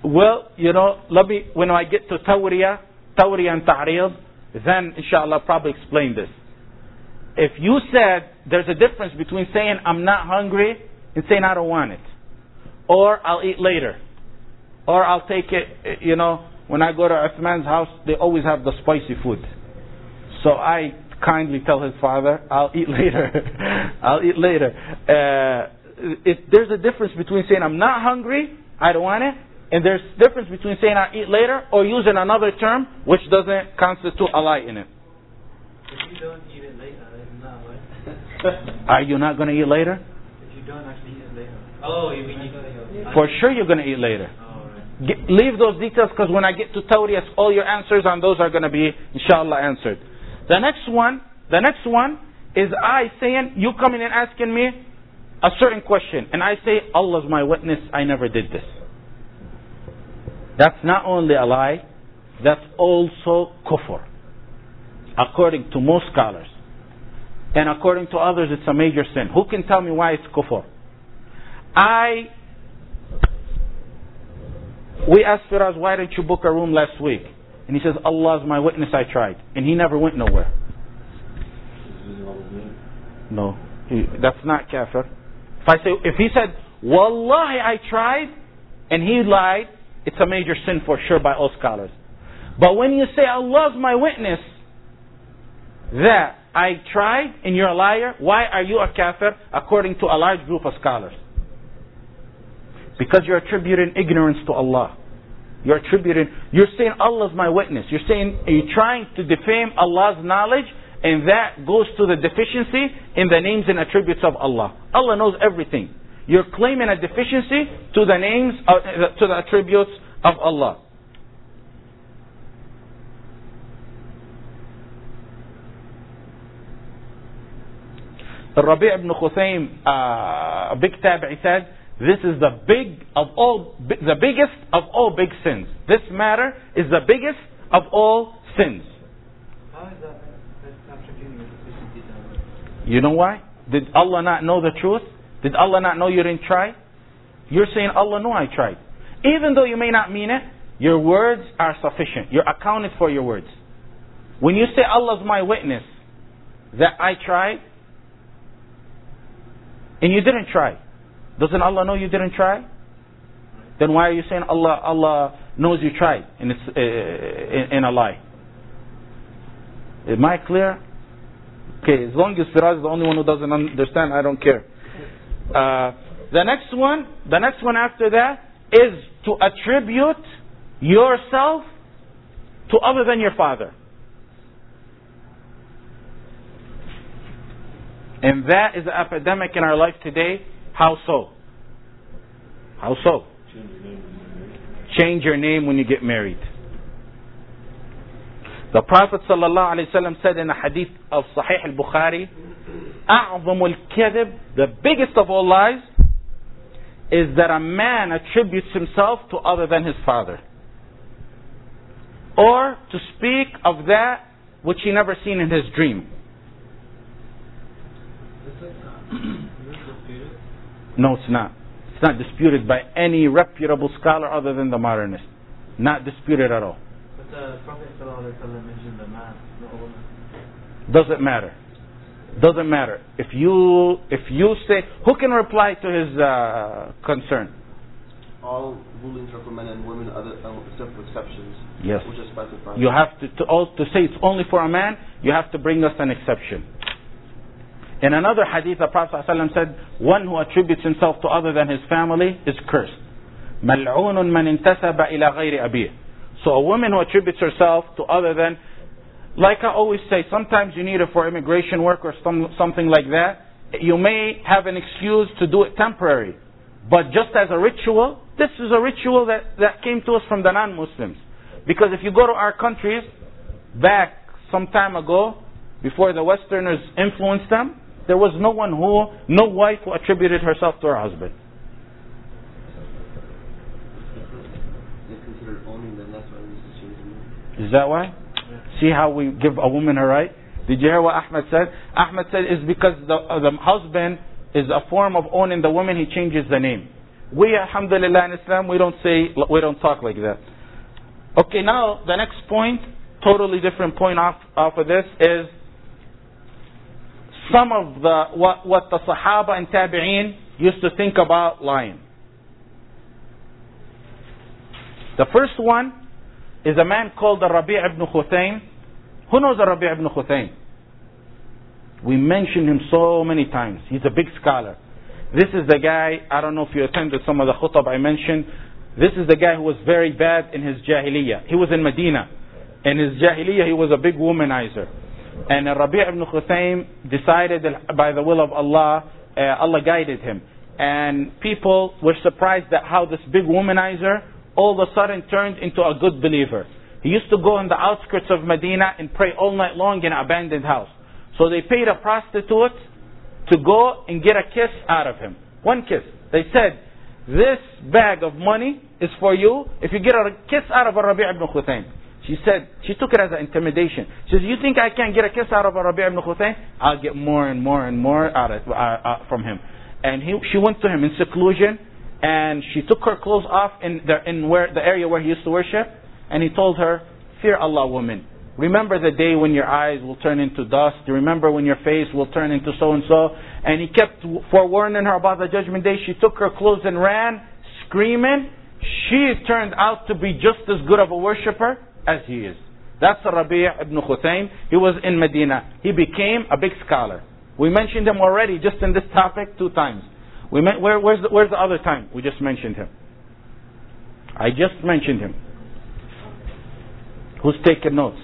well, you know, let me, when I get to Tawriya, Tawriya and Ta'rid, then inshallah probably explain this. If you said there's a difference between saying I'm not hungry and saying I don't want it, or I'll eat later, or I'll take it, you know, when I go to Uthman's house, they always have the spicy food. So I kindly tell his father, I'll eat later. I'll eat later. Uh, there's a difference between saying I'm not hungry, I don't want it, and there's difference between saying I'll eat later or using another term which doesn't constitute a lie in it. If you don't eat it later, it's not right. Are you not going to eat later? if you don't actually eat it later. Oh, you mean you For sure you're going to eat later. Oh, right. Get, leave those details because when I get to Tawriyas, all your answers on those are going to be, inshallah, answered. The next one, the next one is I saying, you coming and asking me a certain question, and I say, Allah's my witness, I never did this. That's not only a lie, that's also kufr. According to most scholars. And according to others, it's a major sin. Who can tell me why it's kufr? I we asked Firaz, why didn't you book a room last week? And he says, Allah's my witness, I tried. And he never went nowhere. No, he, that's not kafir. If I say, if he said, Wallahi, I tried, and he lied, it's a major sin for sure by all scholars. But when you say, Allah's my witness, that I tried and you're a liar, why are you a kafir according to a large group of scholars? Because you're attributing ignorance to Allah. You're attributing, you're saying Allah's my witness. You're saying, you're trying to defame Allah's knowledge, and that goes to the deficiency in the names and attributes of Allah. Allah knows everything. You're claiming a deficiency to the names, uh, to the attributes of Allah. Rabi' ibn Khuthaym, uh, a big tabi'i said, this is the big of all, the biggest of all big sins. This matter is the biggest of all sins. How is that? That's attributing a deficiency to Allah. You know why? Did Allah not know the truth? Did Allah not know you didn't try? You're saying Allah know I tried. Even though you may not mean it, your words are sufficient. You're accounted for your words. When you say Allah's my witness that I tried, and you didn't try, doesn't Allah know you didn't try? then why are you saying Allah Allah knows you tried and it's uh, in, in a lie? Am I clear? Okay, as long as Firaz is the only one who doesn't understand, I don't care. Uh, the next one, the next one after that is to attribute yourself to other than your father. And that is an epidemic in our life today. How so? How so? Change your name when you get married. The Prophet ﷺ said in a hadith of Sahih al-Bukhari, أعظم الكذب, the biggest of all lies, is that a man attributes himself to other than his father. Or to speak of that which he never seen in his dream. No, it's not. It's not disputed by any reputable scholar other than the modernist. Not disputed at all. But the Prophet ﷺ mentioned the man, not a woman. Doesn't matter. Doesn't matter. If you if you say who can reply to his uh, concern? All rulings are for men and women, other um, except for exceptions, Yes. which are specified. You have to to, all, to say it's only for a man. You have to bring us an exception. In another hadith, the Prophet ﷺ said, "One who attributes himself to other than his family is cursed." ملعون من انتسب إلى غير أبيه. so a woman who attributes herself to other than, like I always say, sometimes you need it for immigration work or some, something like that. You may have an excuse to do it temporary. But just as a ritual, this is a ritual that, that came to us from the non-Muslims. Because if you go to our countries, back some time ago, before the Westerners influenced them, there was no one who, no wife who attributed herself to her husband. They're considered owning them, that's why we used to change the name. Is that why? See how we give a woman her right? Did you hear what Ahmed said? Ahmed said it's because the, uh, the husband is a form of owning the woman, he changes the name. We, alhamdulillah, in Islam, we don't say, we don't talk like that. Okay, now the next point, totally different point off, off of this is some of the, what, what the Sahaba and Tabi'een used to think about lying. The first one is a man called the Rabi' ibn Khuthaym. Who knows the Rabi' ibn Khuthaym? We mentioned him so many times. He's a big scholar. This is the guy, I don't know if you attended some of the khutab I mentioned. This is the guy who was very bad in his jahiliyyah. He was in Medina. In his jahiliyyah, he was a big womanizer. And Rabi' ibn Khuthaym decided that by the will of Allah, uh, Allah guided him. And people were surprised at how this big womanizer all of a sudden turned into a good believer. He used to go on the outskirts of Medina and pray all night long in an abandoned house. So they paid a prostitute to go and get a kiss out of him. One kiss. They said, this bag of money is for you if you get a kiss out of a Rabi' ibn Khuthaym. She said, she took it as an intimidation. She says, you think I can't get a kiss out of a Rabi' ibn Khuthaym? I'll get more and more and more out of, uh, uh, from him. And he, she went to him in seclusion and she took her clothes off in the, in where, the area where he used to worship and he told her, fear Allah woman. Remember the day when your eyes will turn into dust. Remember when your face will turn into so and so. And he kept forewarning her about the judgment day. She took her clothes and ran, screaming. She turned out to be just as good of a worshipper as he is. That's Rabi' ibn Khuthaym. He was in Medina. He became a big scholar. We mentioned him already just in this topic two times. We met, where, where's, the, where's the other time we just mentioned him? I just mentioned him. Who's taking notes?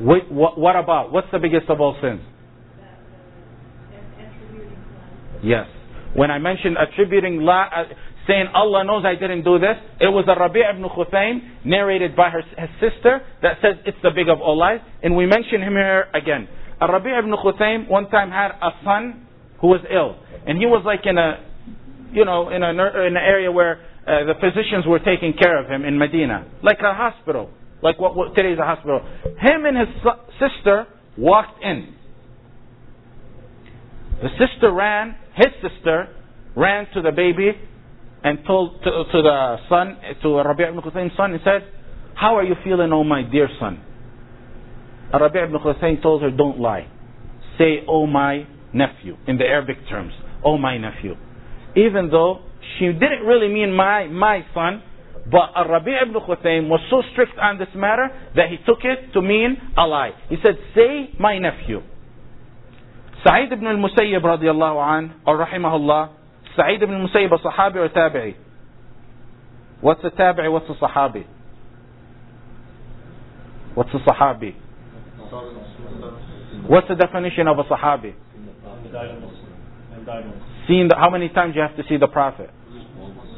Wait, what, what about? What's the biggest of all sins? Yes. When I mentioned attributing la, uh, saying Allah knows I didn't do this, it was a Rabi' ibn Khuthaym narrated by her, his sister that says it's the big of all lies. And we mention him here again. A Rabi' ibn Khuthaym one time had a son who was ill. And he was like in a, you know, in, a, in an area where uh, the physicians were taking care of him in Medina. Like a hospital. Like what, what today is a hospital. Him and his sister walked in. The sister ran, his sister ran to the baby and told to, to the son, to Rabi' ibn Khuthaym's son, and said, How are you feeling, oh my dear son? Rabi' ibn Khuthaym told her, Don't lie. Say, oh my nephew, in the Arabic terms, oh my nephew. Even though she didn't really mean my, my son, but Rabi' ibn Khuthaym was so strict on this matter that he took it to mean a lie. He said, say my nephew. Sa'id ibn al-Musayyib radiallahu an, or rahimahullah, Sa'id ibn al-Musayyib a sahabi or tabi'i? What's a tabi'i, what's a sahabi? What's a sahabi? What's the definition of a sahabi? Seeing the, how many times you have to see the Prophet?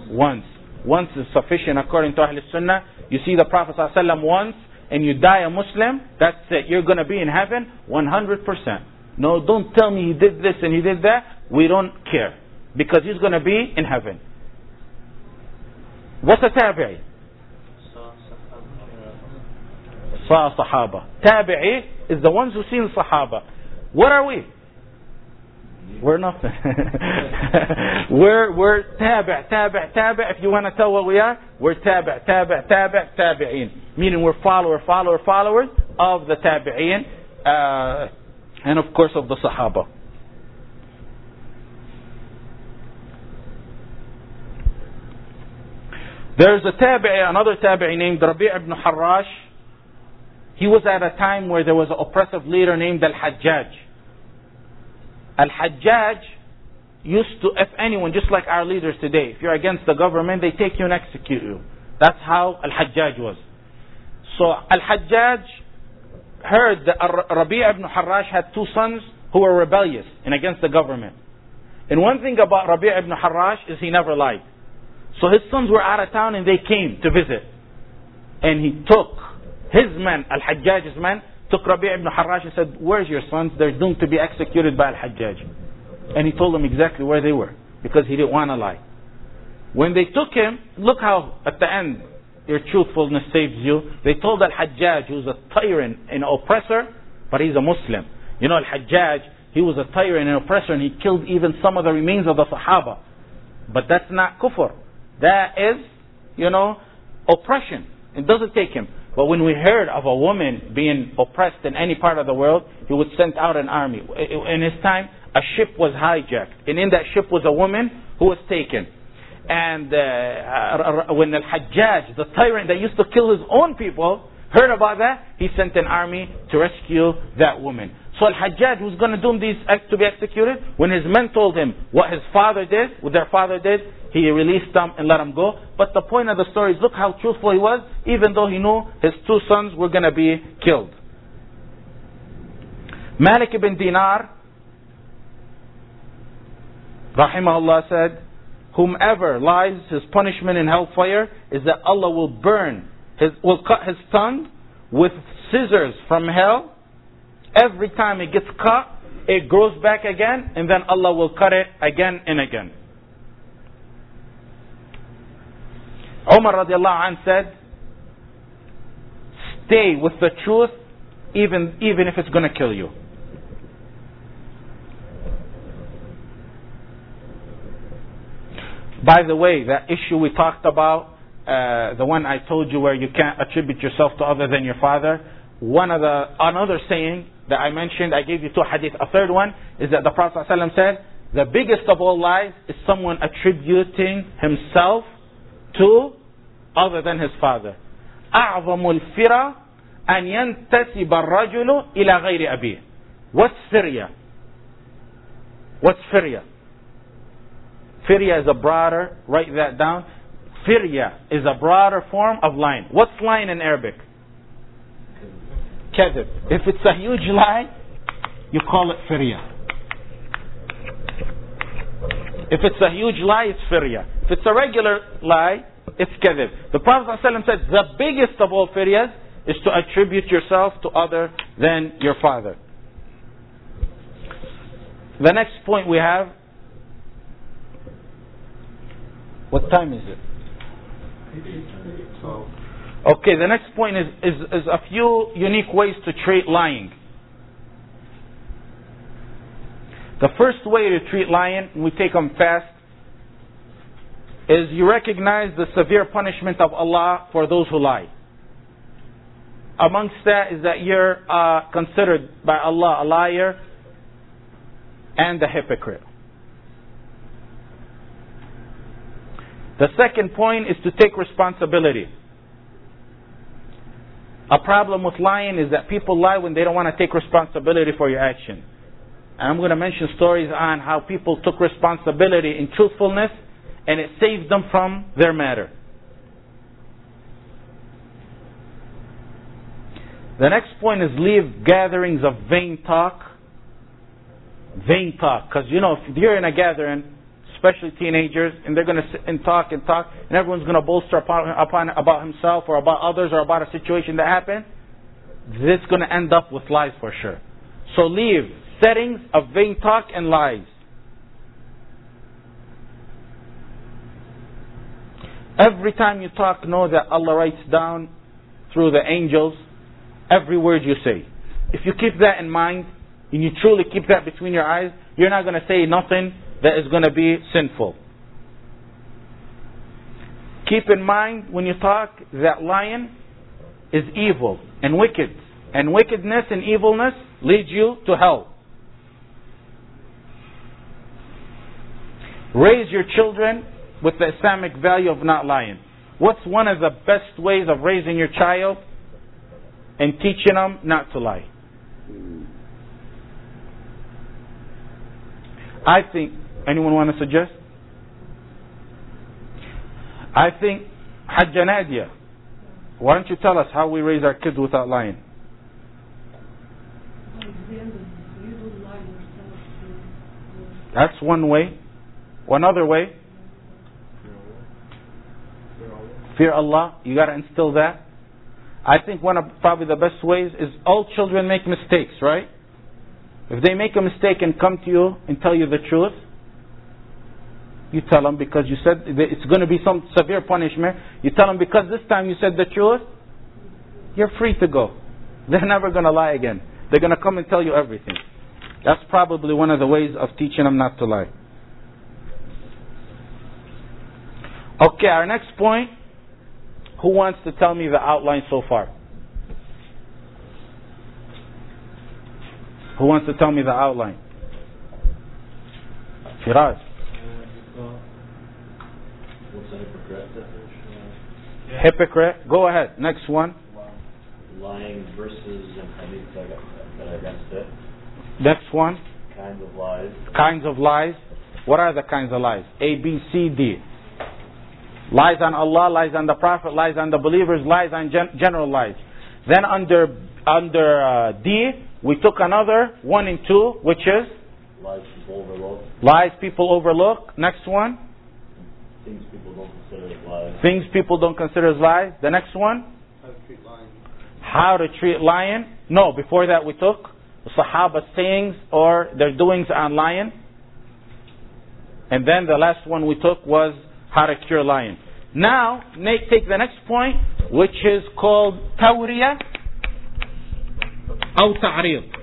Once. Once is sufficient according to Ahl Sunnah. You see the Prophet once and you die a Muslim, that's it. You're going to be in heaven 100%. No, don't tell me he did this and he did that. We don't care. Because he's going to be in heaven. What's a tabi'i? Sa Sahaba. Tabi'i is the ones who seen Sahaba. What are we? We're nothing. we're we're tabi' tabi' tabi' if you want to tell what we are, we're tabi' tabi' tabi' tabi'in. Meaning we're follower, follower, followers of the tabi'in, uh, and of course of the Sahaba. There's a tabi'i, another tabi'i named Rabi' ibn Harash. He was at a time where there was an oppressive leader named Al-Hajjaj. Al-Hajjaj used to, if anyone, just like our leaders today, if you're against the government, they take you and execute you. That's how Al-Hajjaj was. So Al-Hajjaj heard that Rabi' ibn Harash had two sons who were rebellious and against the government. And one thing about Rabi' ibn Harash is he never lied. So his sons were out of town and they came to visit. And he took his men, Al-Hajjaj's men, took Rabi' ibn Harash said, where's your sons? They're doomed to be executed by Al-Hajjaj. And he told them exactly where they were because he didn't want to lie. When they took him, look how at the end your truthfulness saves you. They told Al-Hajjaj, who's a tyrant and oppressor, but he's a Muslim. You know, Al-Hajjaj, he was a tyrant and oppressor and he killed even some of the remains of the Sahaba. But that's not kufr. That is, you know, oppression. It doesn't take him. But when we heard of a woman being oppressed in any part of the world, he would send out an army. In his time, a ship was hijacked. And in that ship was a woman who was taken. And uh, when Al-Hajjaj, the tyrant that used to kill his own people, heard about that, he sent an army to rescue that woman. So Al-Hajjaj was going to doom these to be executed. When his men told him what his father did, what their father did, he released them and let them go. But the point of the story is look how truthful he was, even though he knew his two sons were going to be killed. Malik ibn Dinar, rahimahullah said, whomever lies, his punishment in hellfire is that Allah will burn, his, will cut his tongue with scissors from hell. Every time it gets cut, it grows back again, and then Allah will cut it again and again. Umar radiallahu anh said, stay with the truth even, even if it's going to kill you. By the way, that issue we talked about, uh, the one I told you where you can't attribute yourself to other than your father, one of the, another saying that I mentioned, I gave you two hadith. A third one is that the Prophet ﷺ said, the biggest of all lies is someone attributing himself to other than his father. أعظم الفرى أن ينتسب الرجل إلى غير أبيه. What's Firya? What's Firya? Firya is a broader, write that down. Firya is a broader form of lying. What's lying in Arabic? Kadhib. If it's a huge lie, you call it Firya. If it's a huge lie, it's Firya. If it's a regular lie, it's kadhib. The Prophet ﷺ said the biggest of all firyas is to attribute yourself to other than your father. The next point we have. What time is it? Okay, the next point is, is, is a few unique ways to treat lying. The first way to treat lying, we take them fast, is you recognize the severe punishment of Allah for those who lie. Amongst that is that you're uh, considered by Allah a liar and a hypocrite. The second point is to take responsibility. A problem with lying is that people lie when they don't want to take responsibility for your action. And I'm going to mention stories on how people took responsibility in truthfulness and it saved them from their matter. The next point is leave gatherings of vain talk. Vain talk. Because, you know, if you're in a gathering, especially teenagers, and they're going to sit and talk and talk, and everyone's going to bolster upon, upon about himself or about others or about a situation that happened, this is going to end up with lies for sure. So leave settings of vain talk and lies. Every time you talk, know that Allah writes down through the angels every word you say. If you keep that in mind, and you truly keep that between your eyes, you're not going to say nothing that is going to be sinful. Keep in mind when you talk that lying is evil and wicked. And wickedness and evilness lead you to hell. Raise your children with the Islamic value of not lying. What's one of the best ways of raising your child and teaching them not to lie? I think, anyone want to suggest? I think, Hajj Nadia, why don't you tell us how we raise our kids without lying? That's one way. One other way, fear Allah. You got to instill that. I think one of probably the best ways is all children make mistakes, right? If they make a mistake and come to you and tell you the truth, you tell them because you said it's going to be some severe punishment. You tell them because this time you said the truth, you're free to go. They're never going to lie again. They're going to come and tell you everything. That's probably one of the ways of teaching them not to lie. Okay, our next point. Who wants to tell me the outline so far? Who wants to tell me the outline? Firaz. What's a hypocrite definition? Hypocrite. Go ahead. Next one. Lying verses and hadith that are- that against it. Next one. Kinds of lies. Kinds of lies. What are the kinds of lies? A, B, C, D. Lies on Allah, lies on the Prophet, lies on the believers, lies on gen- general lies. Then under under uh, D, we took another one and two, which is Lies people overlook. lies people overlook. Next one, Things people don't consider as lies. Things people don't consider as lies. The next one? How to treat lion. How to treat lion. No, before that we took Sahaba sayings or their doings on lion. And then the last one we took was how to cure lion. Now, take the next point, which is called Tawriya or Ta'rid.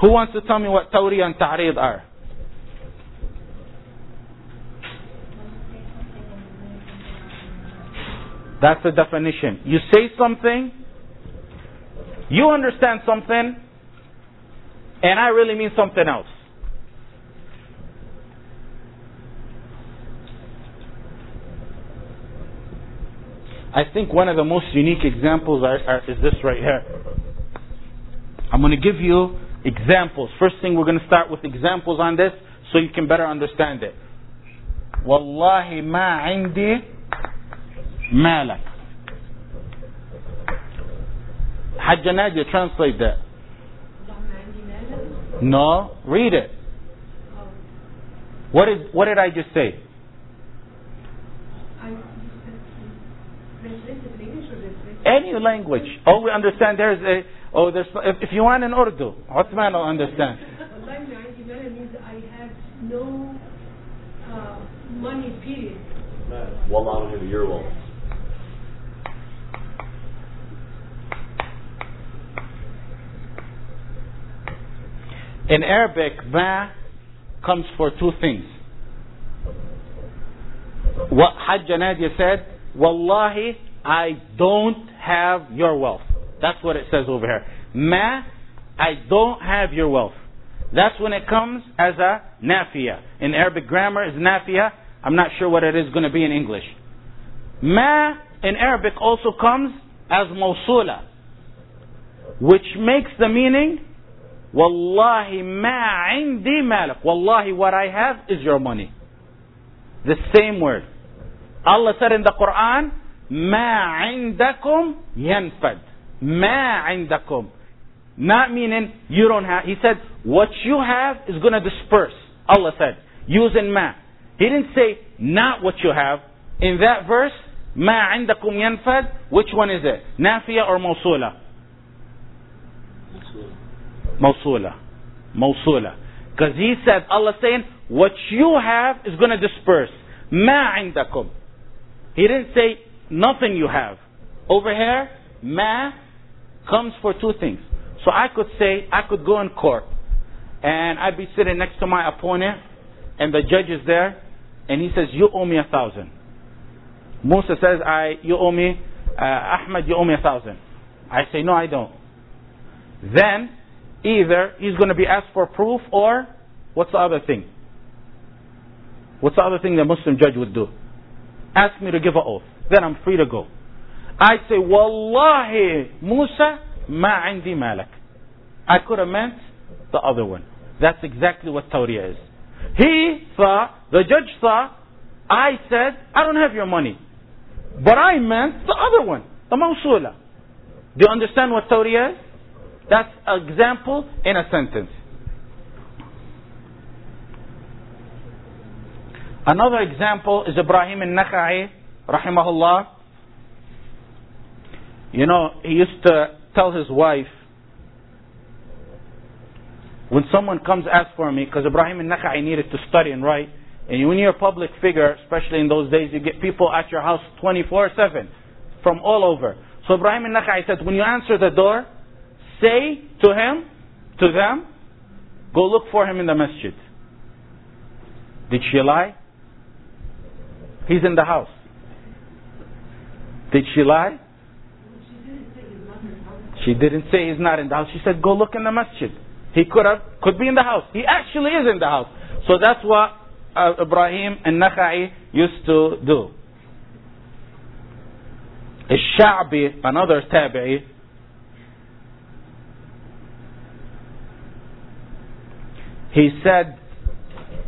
Who wants to tell me what tawriya and ta'rid are? That's the definition. You say something, you understand something, and I really mean something else. I think one of the most unique examples are, are, is this right here. I'm going to give you examples. First thing, we're going to start with examples on this so you can better understand it. والله ما عندي مالك. حاجة نادية translate that. اللهم عندي مالك No, read it. أو What is what did I just say? I translated in English or translated? Any language. All we understand there is a Oh, there's, if, if you want in Urdu, Uthman will understand. I have no uh, money, period. Wallah, I your wallet. In Arabic, ba comes for two things. What Hajj Nadia said, Wallahi, I don't have your wealth. That's what it says over here. Ma, I don't have your wealth. That's when it comes as a nafiya. In Arabic grammar is nafiya. I'm not sure what it is going to be in English. Ma in Arabic also comes as mawsula, which makes the meaning Wallahi ma indi malik. Wallahi what I have is your money. The same word. Allah said in the Quran, Ma indakum yanfad. Ma indakum. Not meaning you don't have. He said, what you have is going to disperse. Allah said, using ma. He didn't say not what you have. In that verse, ma indakum yanfad, which one is it? Nafiya or mawsula? Mawsula. Mawsula. Because he said, Allah saying, what you have is going to disperse. Ma indakum. He didn't say nothing you have. Over here, ma comes for two things. So I could say, I could go in court, and I'd be sitting next to my opponent, and the judge is there, and he says, you owe me a thousand. Musa says, I, you owe me, uh, Ahmed, you owe me a thousand. I say, no, I don't. Then, either he's going to be asked for proof, or what's the other thing? What's the other thing the Muslim judge would do? Ask me to give an oath. Then I'm free to go. I say, Wallahi, Musa, ma indi malak. I could have meant the other one. That's exactly what Tawriya is. He thought, the judge thought, I said, I don't have your money. But I meant the other one, the Mawsula. Do you understand what Tawriya is? That's an example in a sentence. Another example is Ibrahim al-Nakha'i, rahimahullah. You know, he used to tell his wife, when someone comes ask for me, because Ibrahim an-Nakha'i needed to study and write, and when you're a public figure, especially in those days, you get people at your house 24-7 from all over. So Ibrahim an-Nakha'i said, when you answer the door, say to him, to them, go look for him in the masjid. Did she lie? He's in the house. Did she lie? She didn't say he's not in the house. She said, go look in the masjid. He could have, could be in the house. He actually is in the house. So that's what uh, Ibrahim an-Nakha'i used to do. Al-Sha'bi, another tabi'i, he said,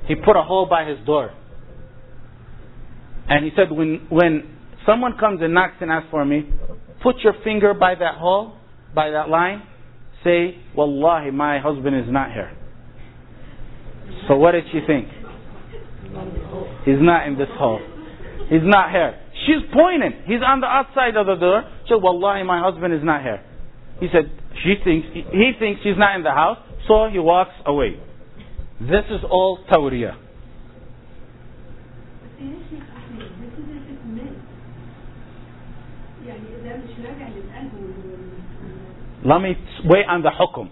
he put a hole by his door. And he said, when, when someone comes and knocks and asks for me, put your finger by that hole, by that line, say, Wallahi, my husband is not here. So what did she think? He's not in this hall. He's not here. She's pointing. He's on the outside of the door. She said, Wallahi, my husband is not here. He said, she thinks, he thinks she's not in the house, so he walks away. This is all tawriyah. Let me wait on the hukum.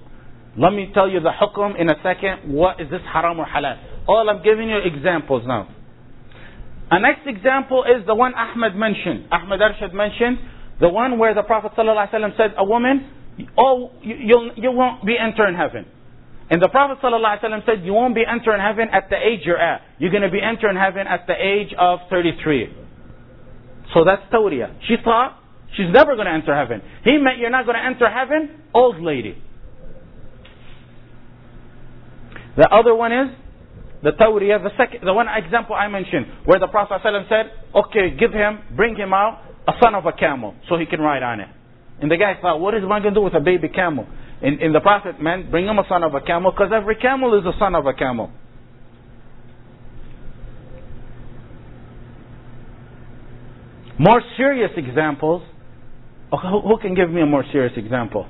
Let me tell you the hukum in a second. What is this haram or halal? All I'm giving you examples now. A next example is the one Ahmed mentioned. Ahmed Arshad mentioned the one where the Prophet ﷺ said, "A woman, oh, you, you'll, you won't be entering heaven." And the Prophet ﷺ said, "You won't be entering heaven at the age you're at. You're going to be entering heaven at the age of 33." So that's tawriyah. She thought She's never going to enter heaven. He meant you're not going to enter heaven, old lady. The other one is the tawriyah, the second, the one example I mentioned, where the Prophet ﷺ said, okay, give him, bring him out a son of a camel so he can ride on it. And the guy thought, what is I going to do with a baby camel? And, and the Prophet meant, bring him a son of a camel because every camel is a son of a camel. More serious examples Oh, who, who can give me a more serious example?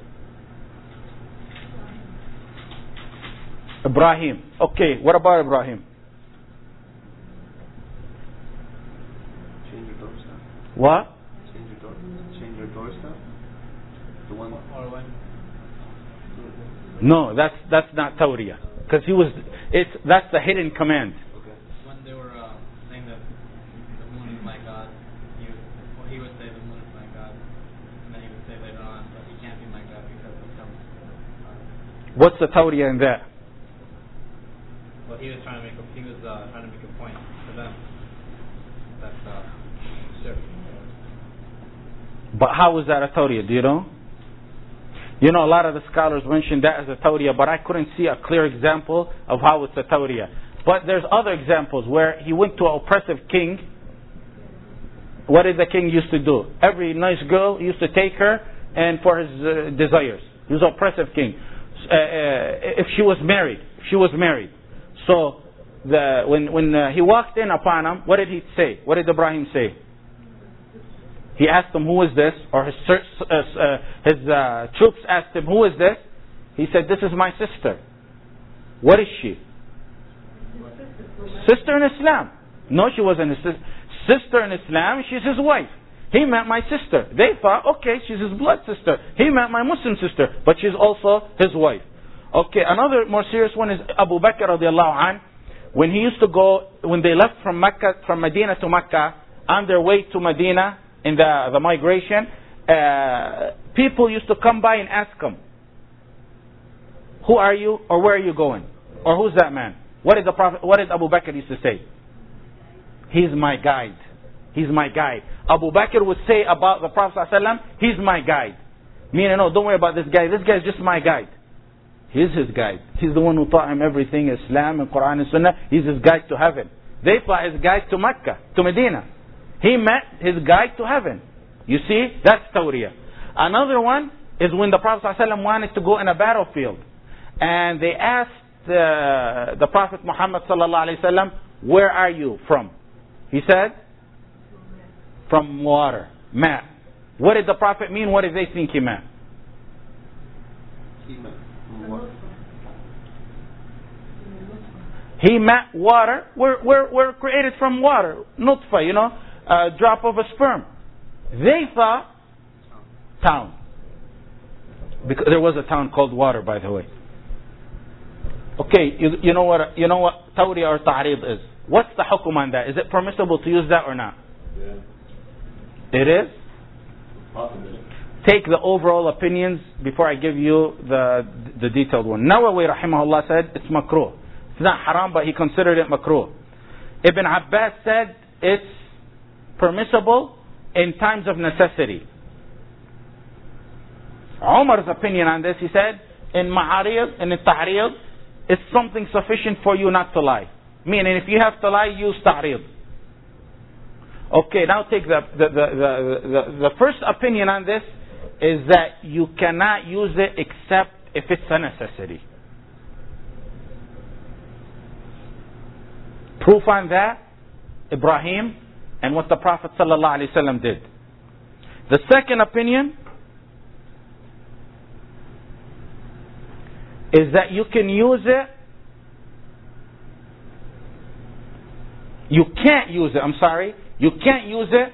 Ibrahim. Okay, what about Ibrahim? Change your door stuff. What? Change your door. Change your door stuff. The one. Or when No, that's that's not tawriyah. Because he was, it's that's the hidden command. Okay. when they were uh, saying that the moon is my god, he would, well, he would say the moon is my god, and then he would say later on, but he can't be my god because it becomes. Uh, What's the tawriyah in that? But he was trying to make a, he was uh, trying to make a point to them. That's uh, shirk. But how was that a tawriya? Do you know? You know, a lot of the scholars mentioned that as a tawriya, but I couldn't see a clear example of how it's a tawriya. But there's other examples where he went to an oppressive king. What did the king used to do? Every nice girl used to take her and for his uh, desires. He was an oppressive king. Uh, uh, if she was married, if she was married. So the, when, when uh, he walked in upon him, what did he say? What did Ibrahim say? He asked him, who is this? Or his, uh, uh, his uh, troops asked him, who is this? He said, this is my sister. What is she? Sister in Islam. No, she wasn't his sister. Sister in Islam, she's his wife. He met my sister. They thought, okay, she's his blood sister. He met my Muslim sister, but she's also his wife. Okay, another more serious one is Abu Bakr radiallahu anh. When he used to go, when they left from Mecca, from Medina to Mecca, on their way to Medina in the, the migration, uh, people used to come by and ask him, who are you or where are you going? Or who's that man? What is the Prophet, what did Abu Bakr used to say? He's my guide. He's my guide. Abu Bakr would say about the Prophet ﷺ, he's my guide. Meaning, no, don't worry about this guy. This guy is just my guide. He's his guide. He's the one who taught him everything, Islam and Quran and Sunnah. He's his guide to heaven. They thought his guide to Mecca, to Medina. He met his guide to heaven. You see, that's tawriyah. Another one is when the Prophet ﷺ wanted to go in a battlefield. And they asked uh, the Prophet Muhammad sallallahu where are you from? He said, from water, ma. What did the Prophet mean? What did they think he meant? He meant water. He meant water. We're, we're, we're created from water. Nutfa, you know, a drop of a sperm. They thought town. Because there was a town called water, by the way. Okay, you, you know what you know what tawri or ta'rid is. What's the hukum on that? Is it permissible to use that or not? Yeah. It is. Take the overall opinions before I give you the the detailed one. Nawawi rahimahullah said it's makruh. It's not haram, but he considered it makruh. Ibn Abbas said it's permissible in times of necessity. Umar's opinion on this, he said, in ma'arid, in tahrid, it's something sufficient for you not to lie. Meaning, if you have to lie, use ta'rid. Okay, now take the, the, the, the, first opinion on this is that you cannot use it except if it's a necessity. Proof on that, Ibrahim and what the Prophet ﷺ did. The second opinion is that you can use it. You can't use it, I'm sorry. You can't use it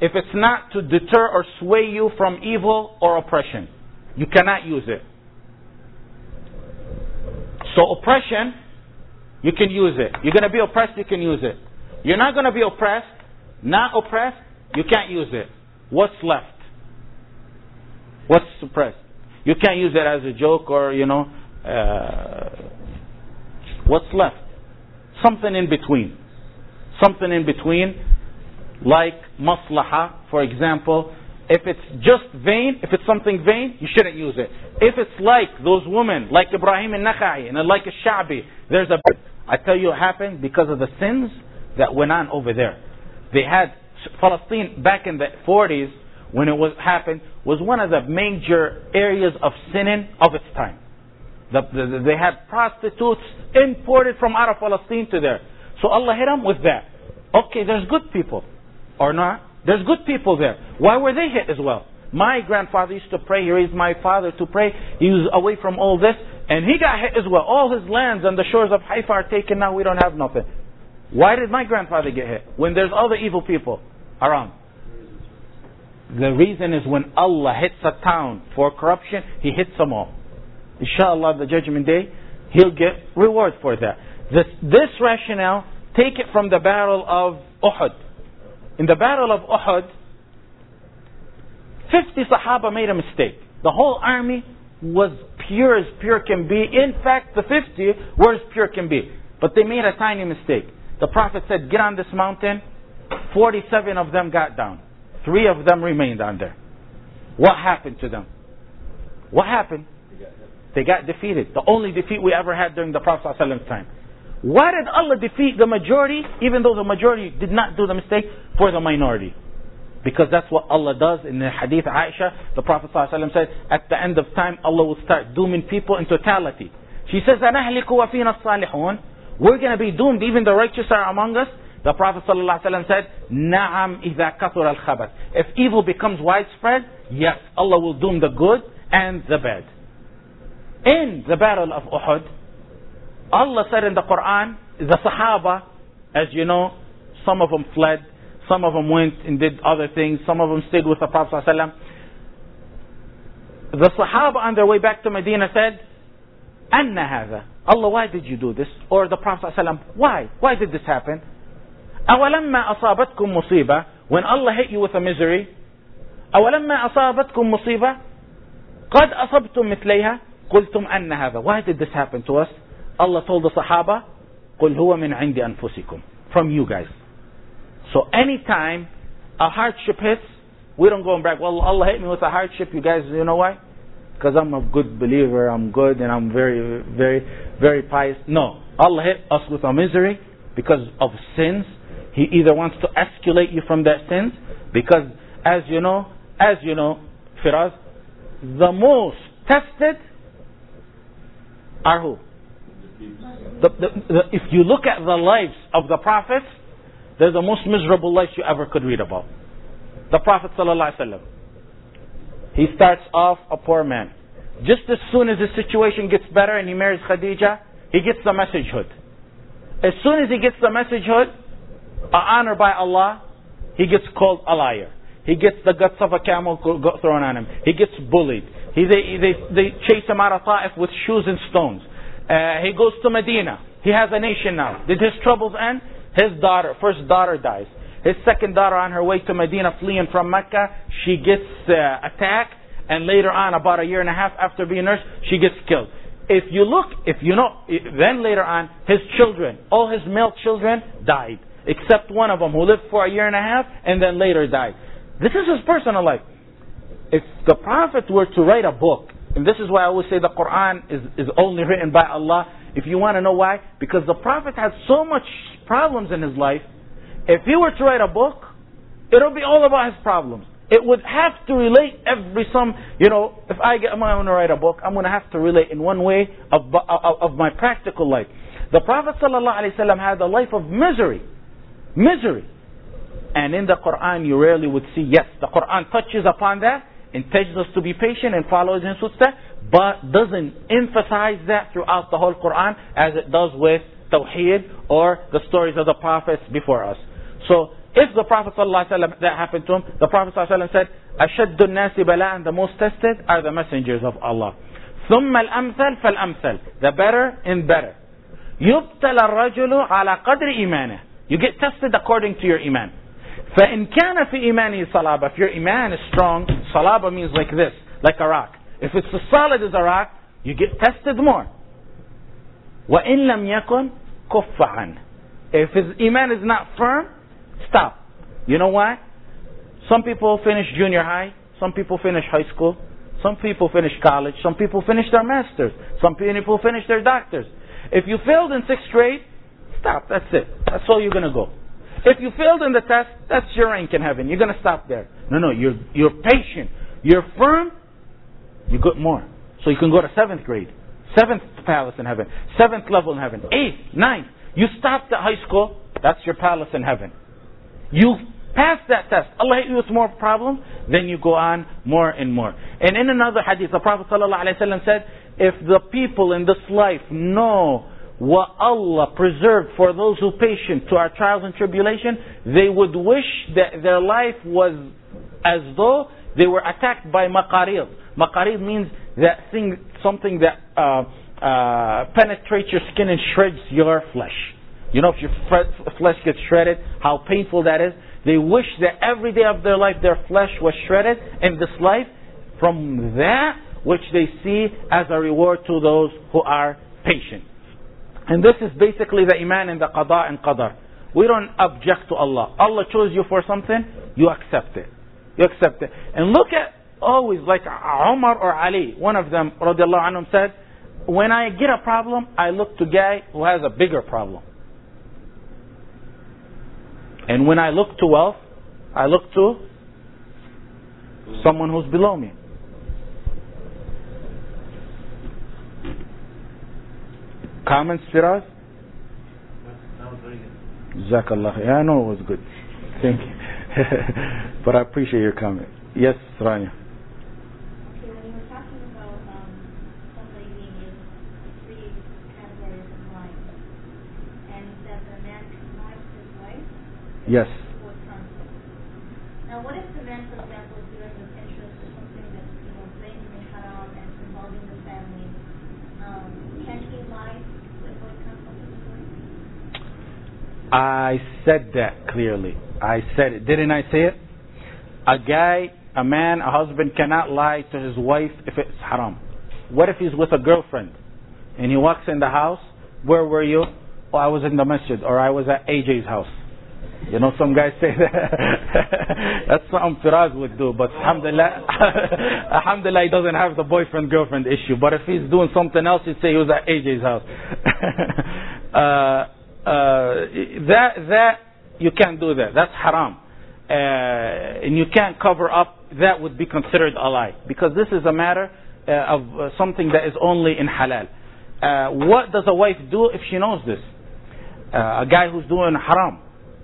if it's not to deter or sway you from evil or oppression. You cannot use it. So, oppression, you can use it. You're going to be oppressed, you can use it. You're not going to be oppressed, not oppressed, you can't use it. What's left? What's suppressed? You can't use it as a joke or, you know, uh, what's left? Something in between. Something in between, like maslaha, for example. If it's just vain, if it's something vain, you shouldn't use it. If it's like those women, like Ibrahim an-Nakha'i, and like a Sha'bi, there's a. I tell you what happened because of the sins that went on over there. They had Palestine back in the 40s when it was happened was one of the major areas of sinning of its time. The, the, they had prostitutes imported from out of Palestine to there. So Allah hit them with that. Okay, there's good people. Or not. There's good people there. Why were they hit as well? My grandfather used to pray. He raised my father to pray. He was away from all this. And he got hit as well. All his lands on the shores of Haifa are taken now. We don't have nothing. Why did my grandfather get hit? When there's other evil people around. The reason is when Allah hits a town for corruption, He hits them all. Inshallah, the judgment day, He'll get reward for that. This, this rationale, take it from the battle of Uhud. In the battle of Uhud, 50 Sahaba made a mistake. The whole army was pure as pure can be. In fact, the 50 were as pure can be. But they made a tiny mistake. The Prophet said, Get on this mountain. 47 of them got down. Three of them remained on there. What happened to them? What happened? They got defeated. The only defeat we ever had during the Prophet's time. Why did Allah defeat the majority, even though the majority did not do the mistake, for the minority? Because that's what Allah does in the hadith Aisha. The Prophet ﷺ said, at the end of time, Allah will start dooming people in totality. She says, أَنَهْلِكُ وَفِينَا الصَّالِحُونَ We're going to be doomed, even the righteous are among us. The Prophet ﷺ said, نَعَمْ إِذَا كَثُرَ الْخَبَث If evil becomes widespread, yes, Allah will doom the good and the bad. In the battle of Uhud, Allah said in the Quran, the Sahaba, as you know, some of them fled, some of them went and did other things, some of them stayed with the Prophet ﷺ. The Sahaba on their way back to Medina said, أَنَّ هَذَا Allah, why did you do this? Or the Prophet ﷺ, why? Why did this happen? أَوَلَمَّا أَصَابَتْكُم مُصِيبَةٌ When Allah hit you with a misery, أَوَلَمَّا أَصَابَتْكُم مُصِيبَةٌ قَدْ أَصَبْتُم مِثْلَيْهَا قُلْتُمْ أَنَّ هَذَا Why did this happen to us? Allah told the Sahaba, قُلْ هُوَ مِنْ عِنْدِ أَنفُسِكُمْ From you guys. So anytime a hardship hits, we don't go and brag, well, Allah hit me with a hardship, you guys, you know why? Because I'm a good believer, I'm good, and I'm very, very, very pious. No. Allah hit us with a misery because of sins. He either wants to escalate you from that sins, because as you know, as you know, Firaz, the most tested are who? The, the, the, if you look at the lives of the prophets, they're the most miserable lives you ever could read about. The Prophet ﷺ. He starts off a poor man. Just as soon as his situation gets better and he marries Khadija, he gets the messagehood. As soon as he gets the messagehood, honor by Allah, he gets called a liar. He gets the guts of a camel thrown on him. He gets bullied. He, they, they, they chase him out of Ta'if with shoes and stones. Uh, he goes to Medina. He has a nation now. Did his troubles end? His daughter, first daughter dies. His second daughter on her way to Medina fleeing from Mecca, she gets uh, attacked and later on, about a year and a half after being nursed, she gets killed. If you look, if you know, then later on, his children, all his male children died, except one of them who lived for a year and a half and then later died. This is his personal life. If the Prophet were to write a book, and this is why I always say the Quran is, is only written by Allah, if you want to know why, because the Prophet had so much problems in his life, if he were to write a book, it'll be all about his problems. It would have to relate every some, you know, if I get, I'm going to write a book, I'm going to have to relate in one way of, of, of my practical life. The Prophet ﷺ had a life of misery. Misery. And in the Quran, you rarely would see, yes, the Quran touches upon that and tells us to be patient and follow his footsteps, but doesn't emphasize that throughout the whole Quran as it does with Tawheed or the stories of the prophets before us. So if the Prophet ﷺ, that happened to him, the Prophet ﷺ said, أشد الناس بلاء, the most tested are the messengers of Allah. ثم الأمثل فالأمثل, the better and better. يبتلى الرجل على قدر إيمانه. You get tested according to your iman. فإن كان في إيمانه صلابة, if your iman is strong, salaba means like this, like a rock. If it's as solid as a rock, you get tested more. وإن لم يكن كف عنه. If his iman is not firm, stop. You know why? Some people finish junior high, some people finish high school, some people finish college, some people finish their masters, some people finish their doctors. If you failed in sixth grade, stop. That's it. That's all you're going to go. If you failed in the test, that's your rank in heaven. You're going to stop there. No, no, you're, you're patient. You're firm. You get more. So you can go to seventh grade, seventh palace in heaven, seventh level in heaven, eighth, ninth. You stopped at high school, that's your palace in heaven. You pass that test. Allah hit you with more problems, then you go on more and more. And in another hadith, the Prophet ﷺ said, if the people in this life know what Allah preserved for those who patient to our trials and tribulation, they would wish that their life was as though they were attacked by maqarid. Maqarid means that thing, something that uh, uh, penetrates your skin and shreds your flesh. You know, if your flesh gets shredded, how painful that is. They wish that every day of their life their flesh was shredded in this life. From that which they see as a reward to those who are patient. And this is basically the iman in the qada and qadar. We don't object to Allah. Allah chose you for something, you accept it. You accept it. And look at always like Umar or Ali, one of them, radiallahu anhum, said, when I get a problem, I look to guy who has a bigger problem. And when I look to wealth, I look to someone who's below me. Comments, Firaz? That was very good. Jazakallah. Yeah, I know it was good. Thank you. but I appreciate your comment. Yes, Rania. Okay, when you were talking about um, somebody being in three categories of life, and that the man can lie to his wife Yes. for conflict. Now, what if the man, for example, is doing with interest or something that's you know blatantly haram and involving the family? Um, can he lie to avoid conflict with his wife? I said that clearly. I said it. Didn't I say it? A guy, a man, a husband cannot lie to his wife if it's haram. What if he's with a girlfriend and he walks in the house? Where were you? Oh, I was in the masjid or I was at AJ's house. You know, some guys say that. That's something Firaz would do. But alhamdulillah, alhamdulillah, he doesn't have the boyfriend girlfriend issue. But if he's doing something else, he'd say he was at AJ's house. uh, that that you can't do that. That's haram, uh, and you can't cover up. That would be considered a lie because this is a matter uh, of uh, something that is only in halal. Uh, what does a wife do if she knows this? Uh, a guy who's doing haram.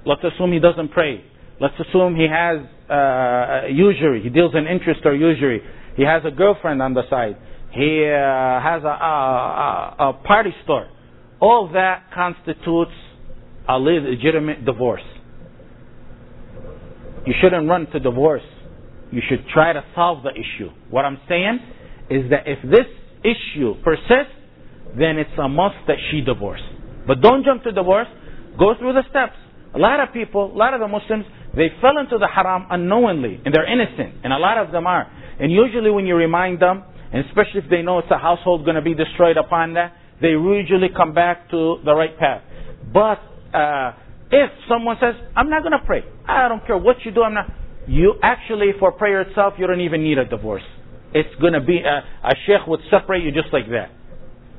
Let's assume he doesn't pray. Let's assume he has uh, usury. He deals in interest or usury. He has a girlfriend on the side. He uh, has a, a, a, a party store. All that constitutes a legitimate divorce. You shouldn't run to divorce. You should try to solve the issue. What I'm saying is that if this issue persists, then it's a must that she divorce. But don't jump to divorce. Go through the steps. A lot of people, a lot of the Muslims, they fell into the haram unknowingly, and they're innocent, and a lot of them are. And usually when you remind them, and especially if they know it's a household going to be destroyed upon that, they usually come back to the right path. But uh, if someone says, I'm not going to pray, I don't care what you do, I'm not, you actually, for prayer itself, you don't even need a divorce. It's going to be, a, a sheikh would separate you just like that.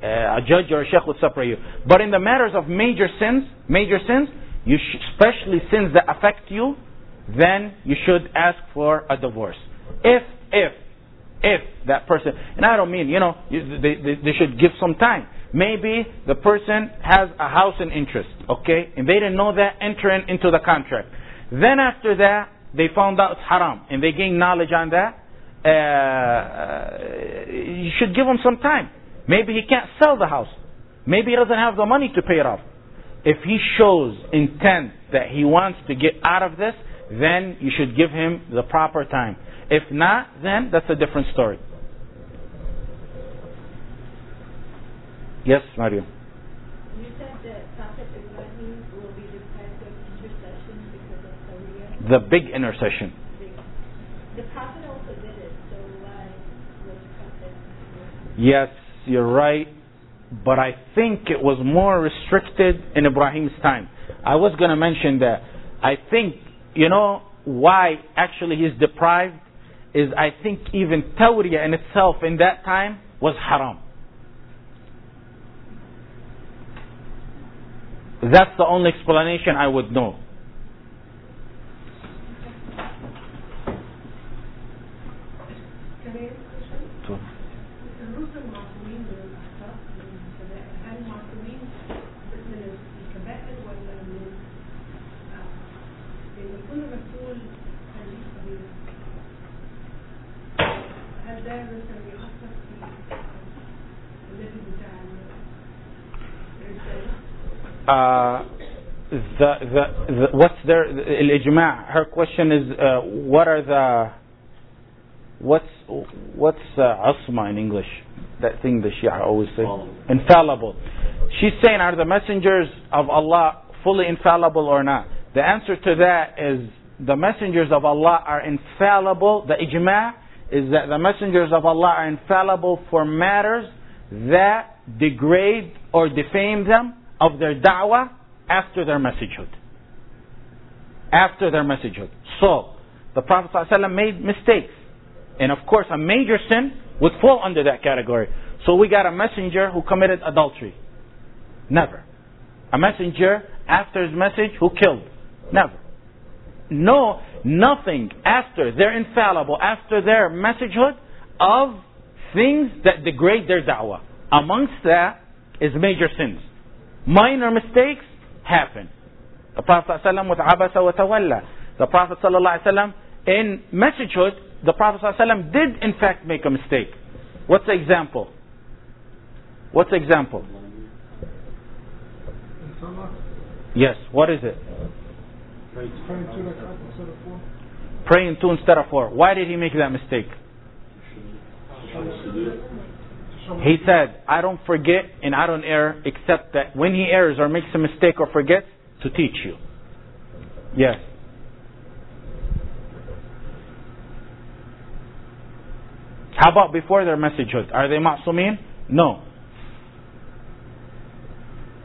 Uh, a judge or a sheikh would separate you. But in the matters of major sins, major sins, you sh- especially sins that affect you, then you should ask for a divorce. If, if, if that person, and I don't mean, you know, they, they, they should give some time. Maybe the person has a house in interest, okay, and they didn't know that entering into the contract. Then after that, they found out it's haram, and they gained knowledge on that. Uh, you should give him some time. Maybe he can't sell the house. Maybe he doesn't have the money to pay it off. If he shows intent that he wants to get out of this, then you should give him the proper time. If not, then that's a different story. Yes, Mario. You said that Prophet Ibrahim will be of intercession because of. The big intercession. The Prophet also did it, so why was Prophet? Yes, you're right. But I think it was more restricted in Ibrahim's time. I was going to mention that. I think, you know, why actually he's deprived is I think even Tawriya in itself in that time was haram. That's the only explanation I would know. the, the, the what's there الإجماع her question is uh, what are the what's what's uh, asma in English that thing the Shia always say Infallible. infallible she's saying are the messengers of Allah fully infallible or not the answer to that is the messengers of Allah are infallible the ijma' is that the messengers of Allah are infallible for matters that degrade or defame them of their da'wah after their messagehood. After their messagehood. So, the Prophet ﷺ made mistakes. And of course, a major sin would fall under that category. So we got a messenger who committed adultery. Never. A messenger after his message who killed. Never. No, nothing after they're infallible, after their messagehood of things that degrade their da'wah. Amongst that is major sins. Minor mistakes happen. The Prophet ﷺ with Abasa wa Tawalla. The Prophet ﷺ in messagehood, the Prophet ﷺ did in fact make a mistake. What's the example? What's the example? Yes, what is it? Praying two instead of four. Why did he make that mistake? He said, I don't forget and I don't err except that when he errs or makes a mistake or forgets, to teach you. Yes. How about before their messagehood? Are they ma'sumin? No.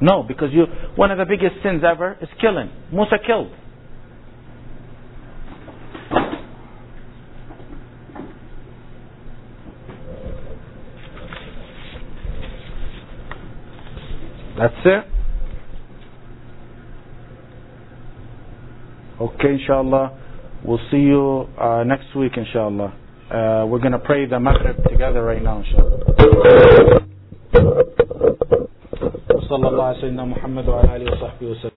No, because you one of the biggest sins ever is killing. Musa killed. That's it. Okay, inshallah. We'll see you uh, next week, inshallah. Uh, we're going to pray the Maghrib together right now, inshallah. وصلى الله على سيدنا محمد وعلى اله وصحبه وسلم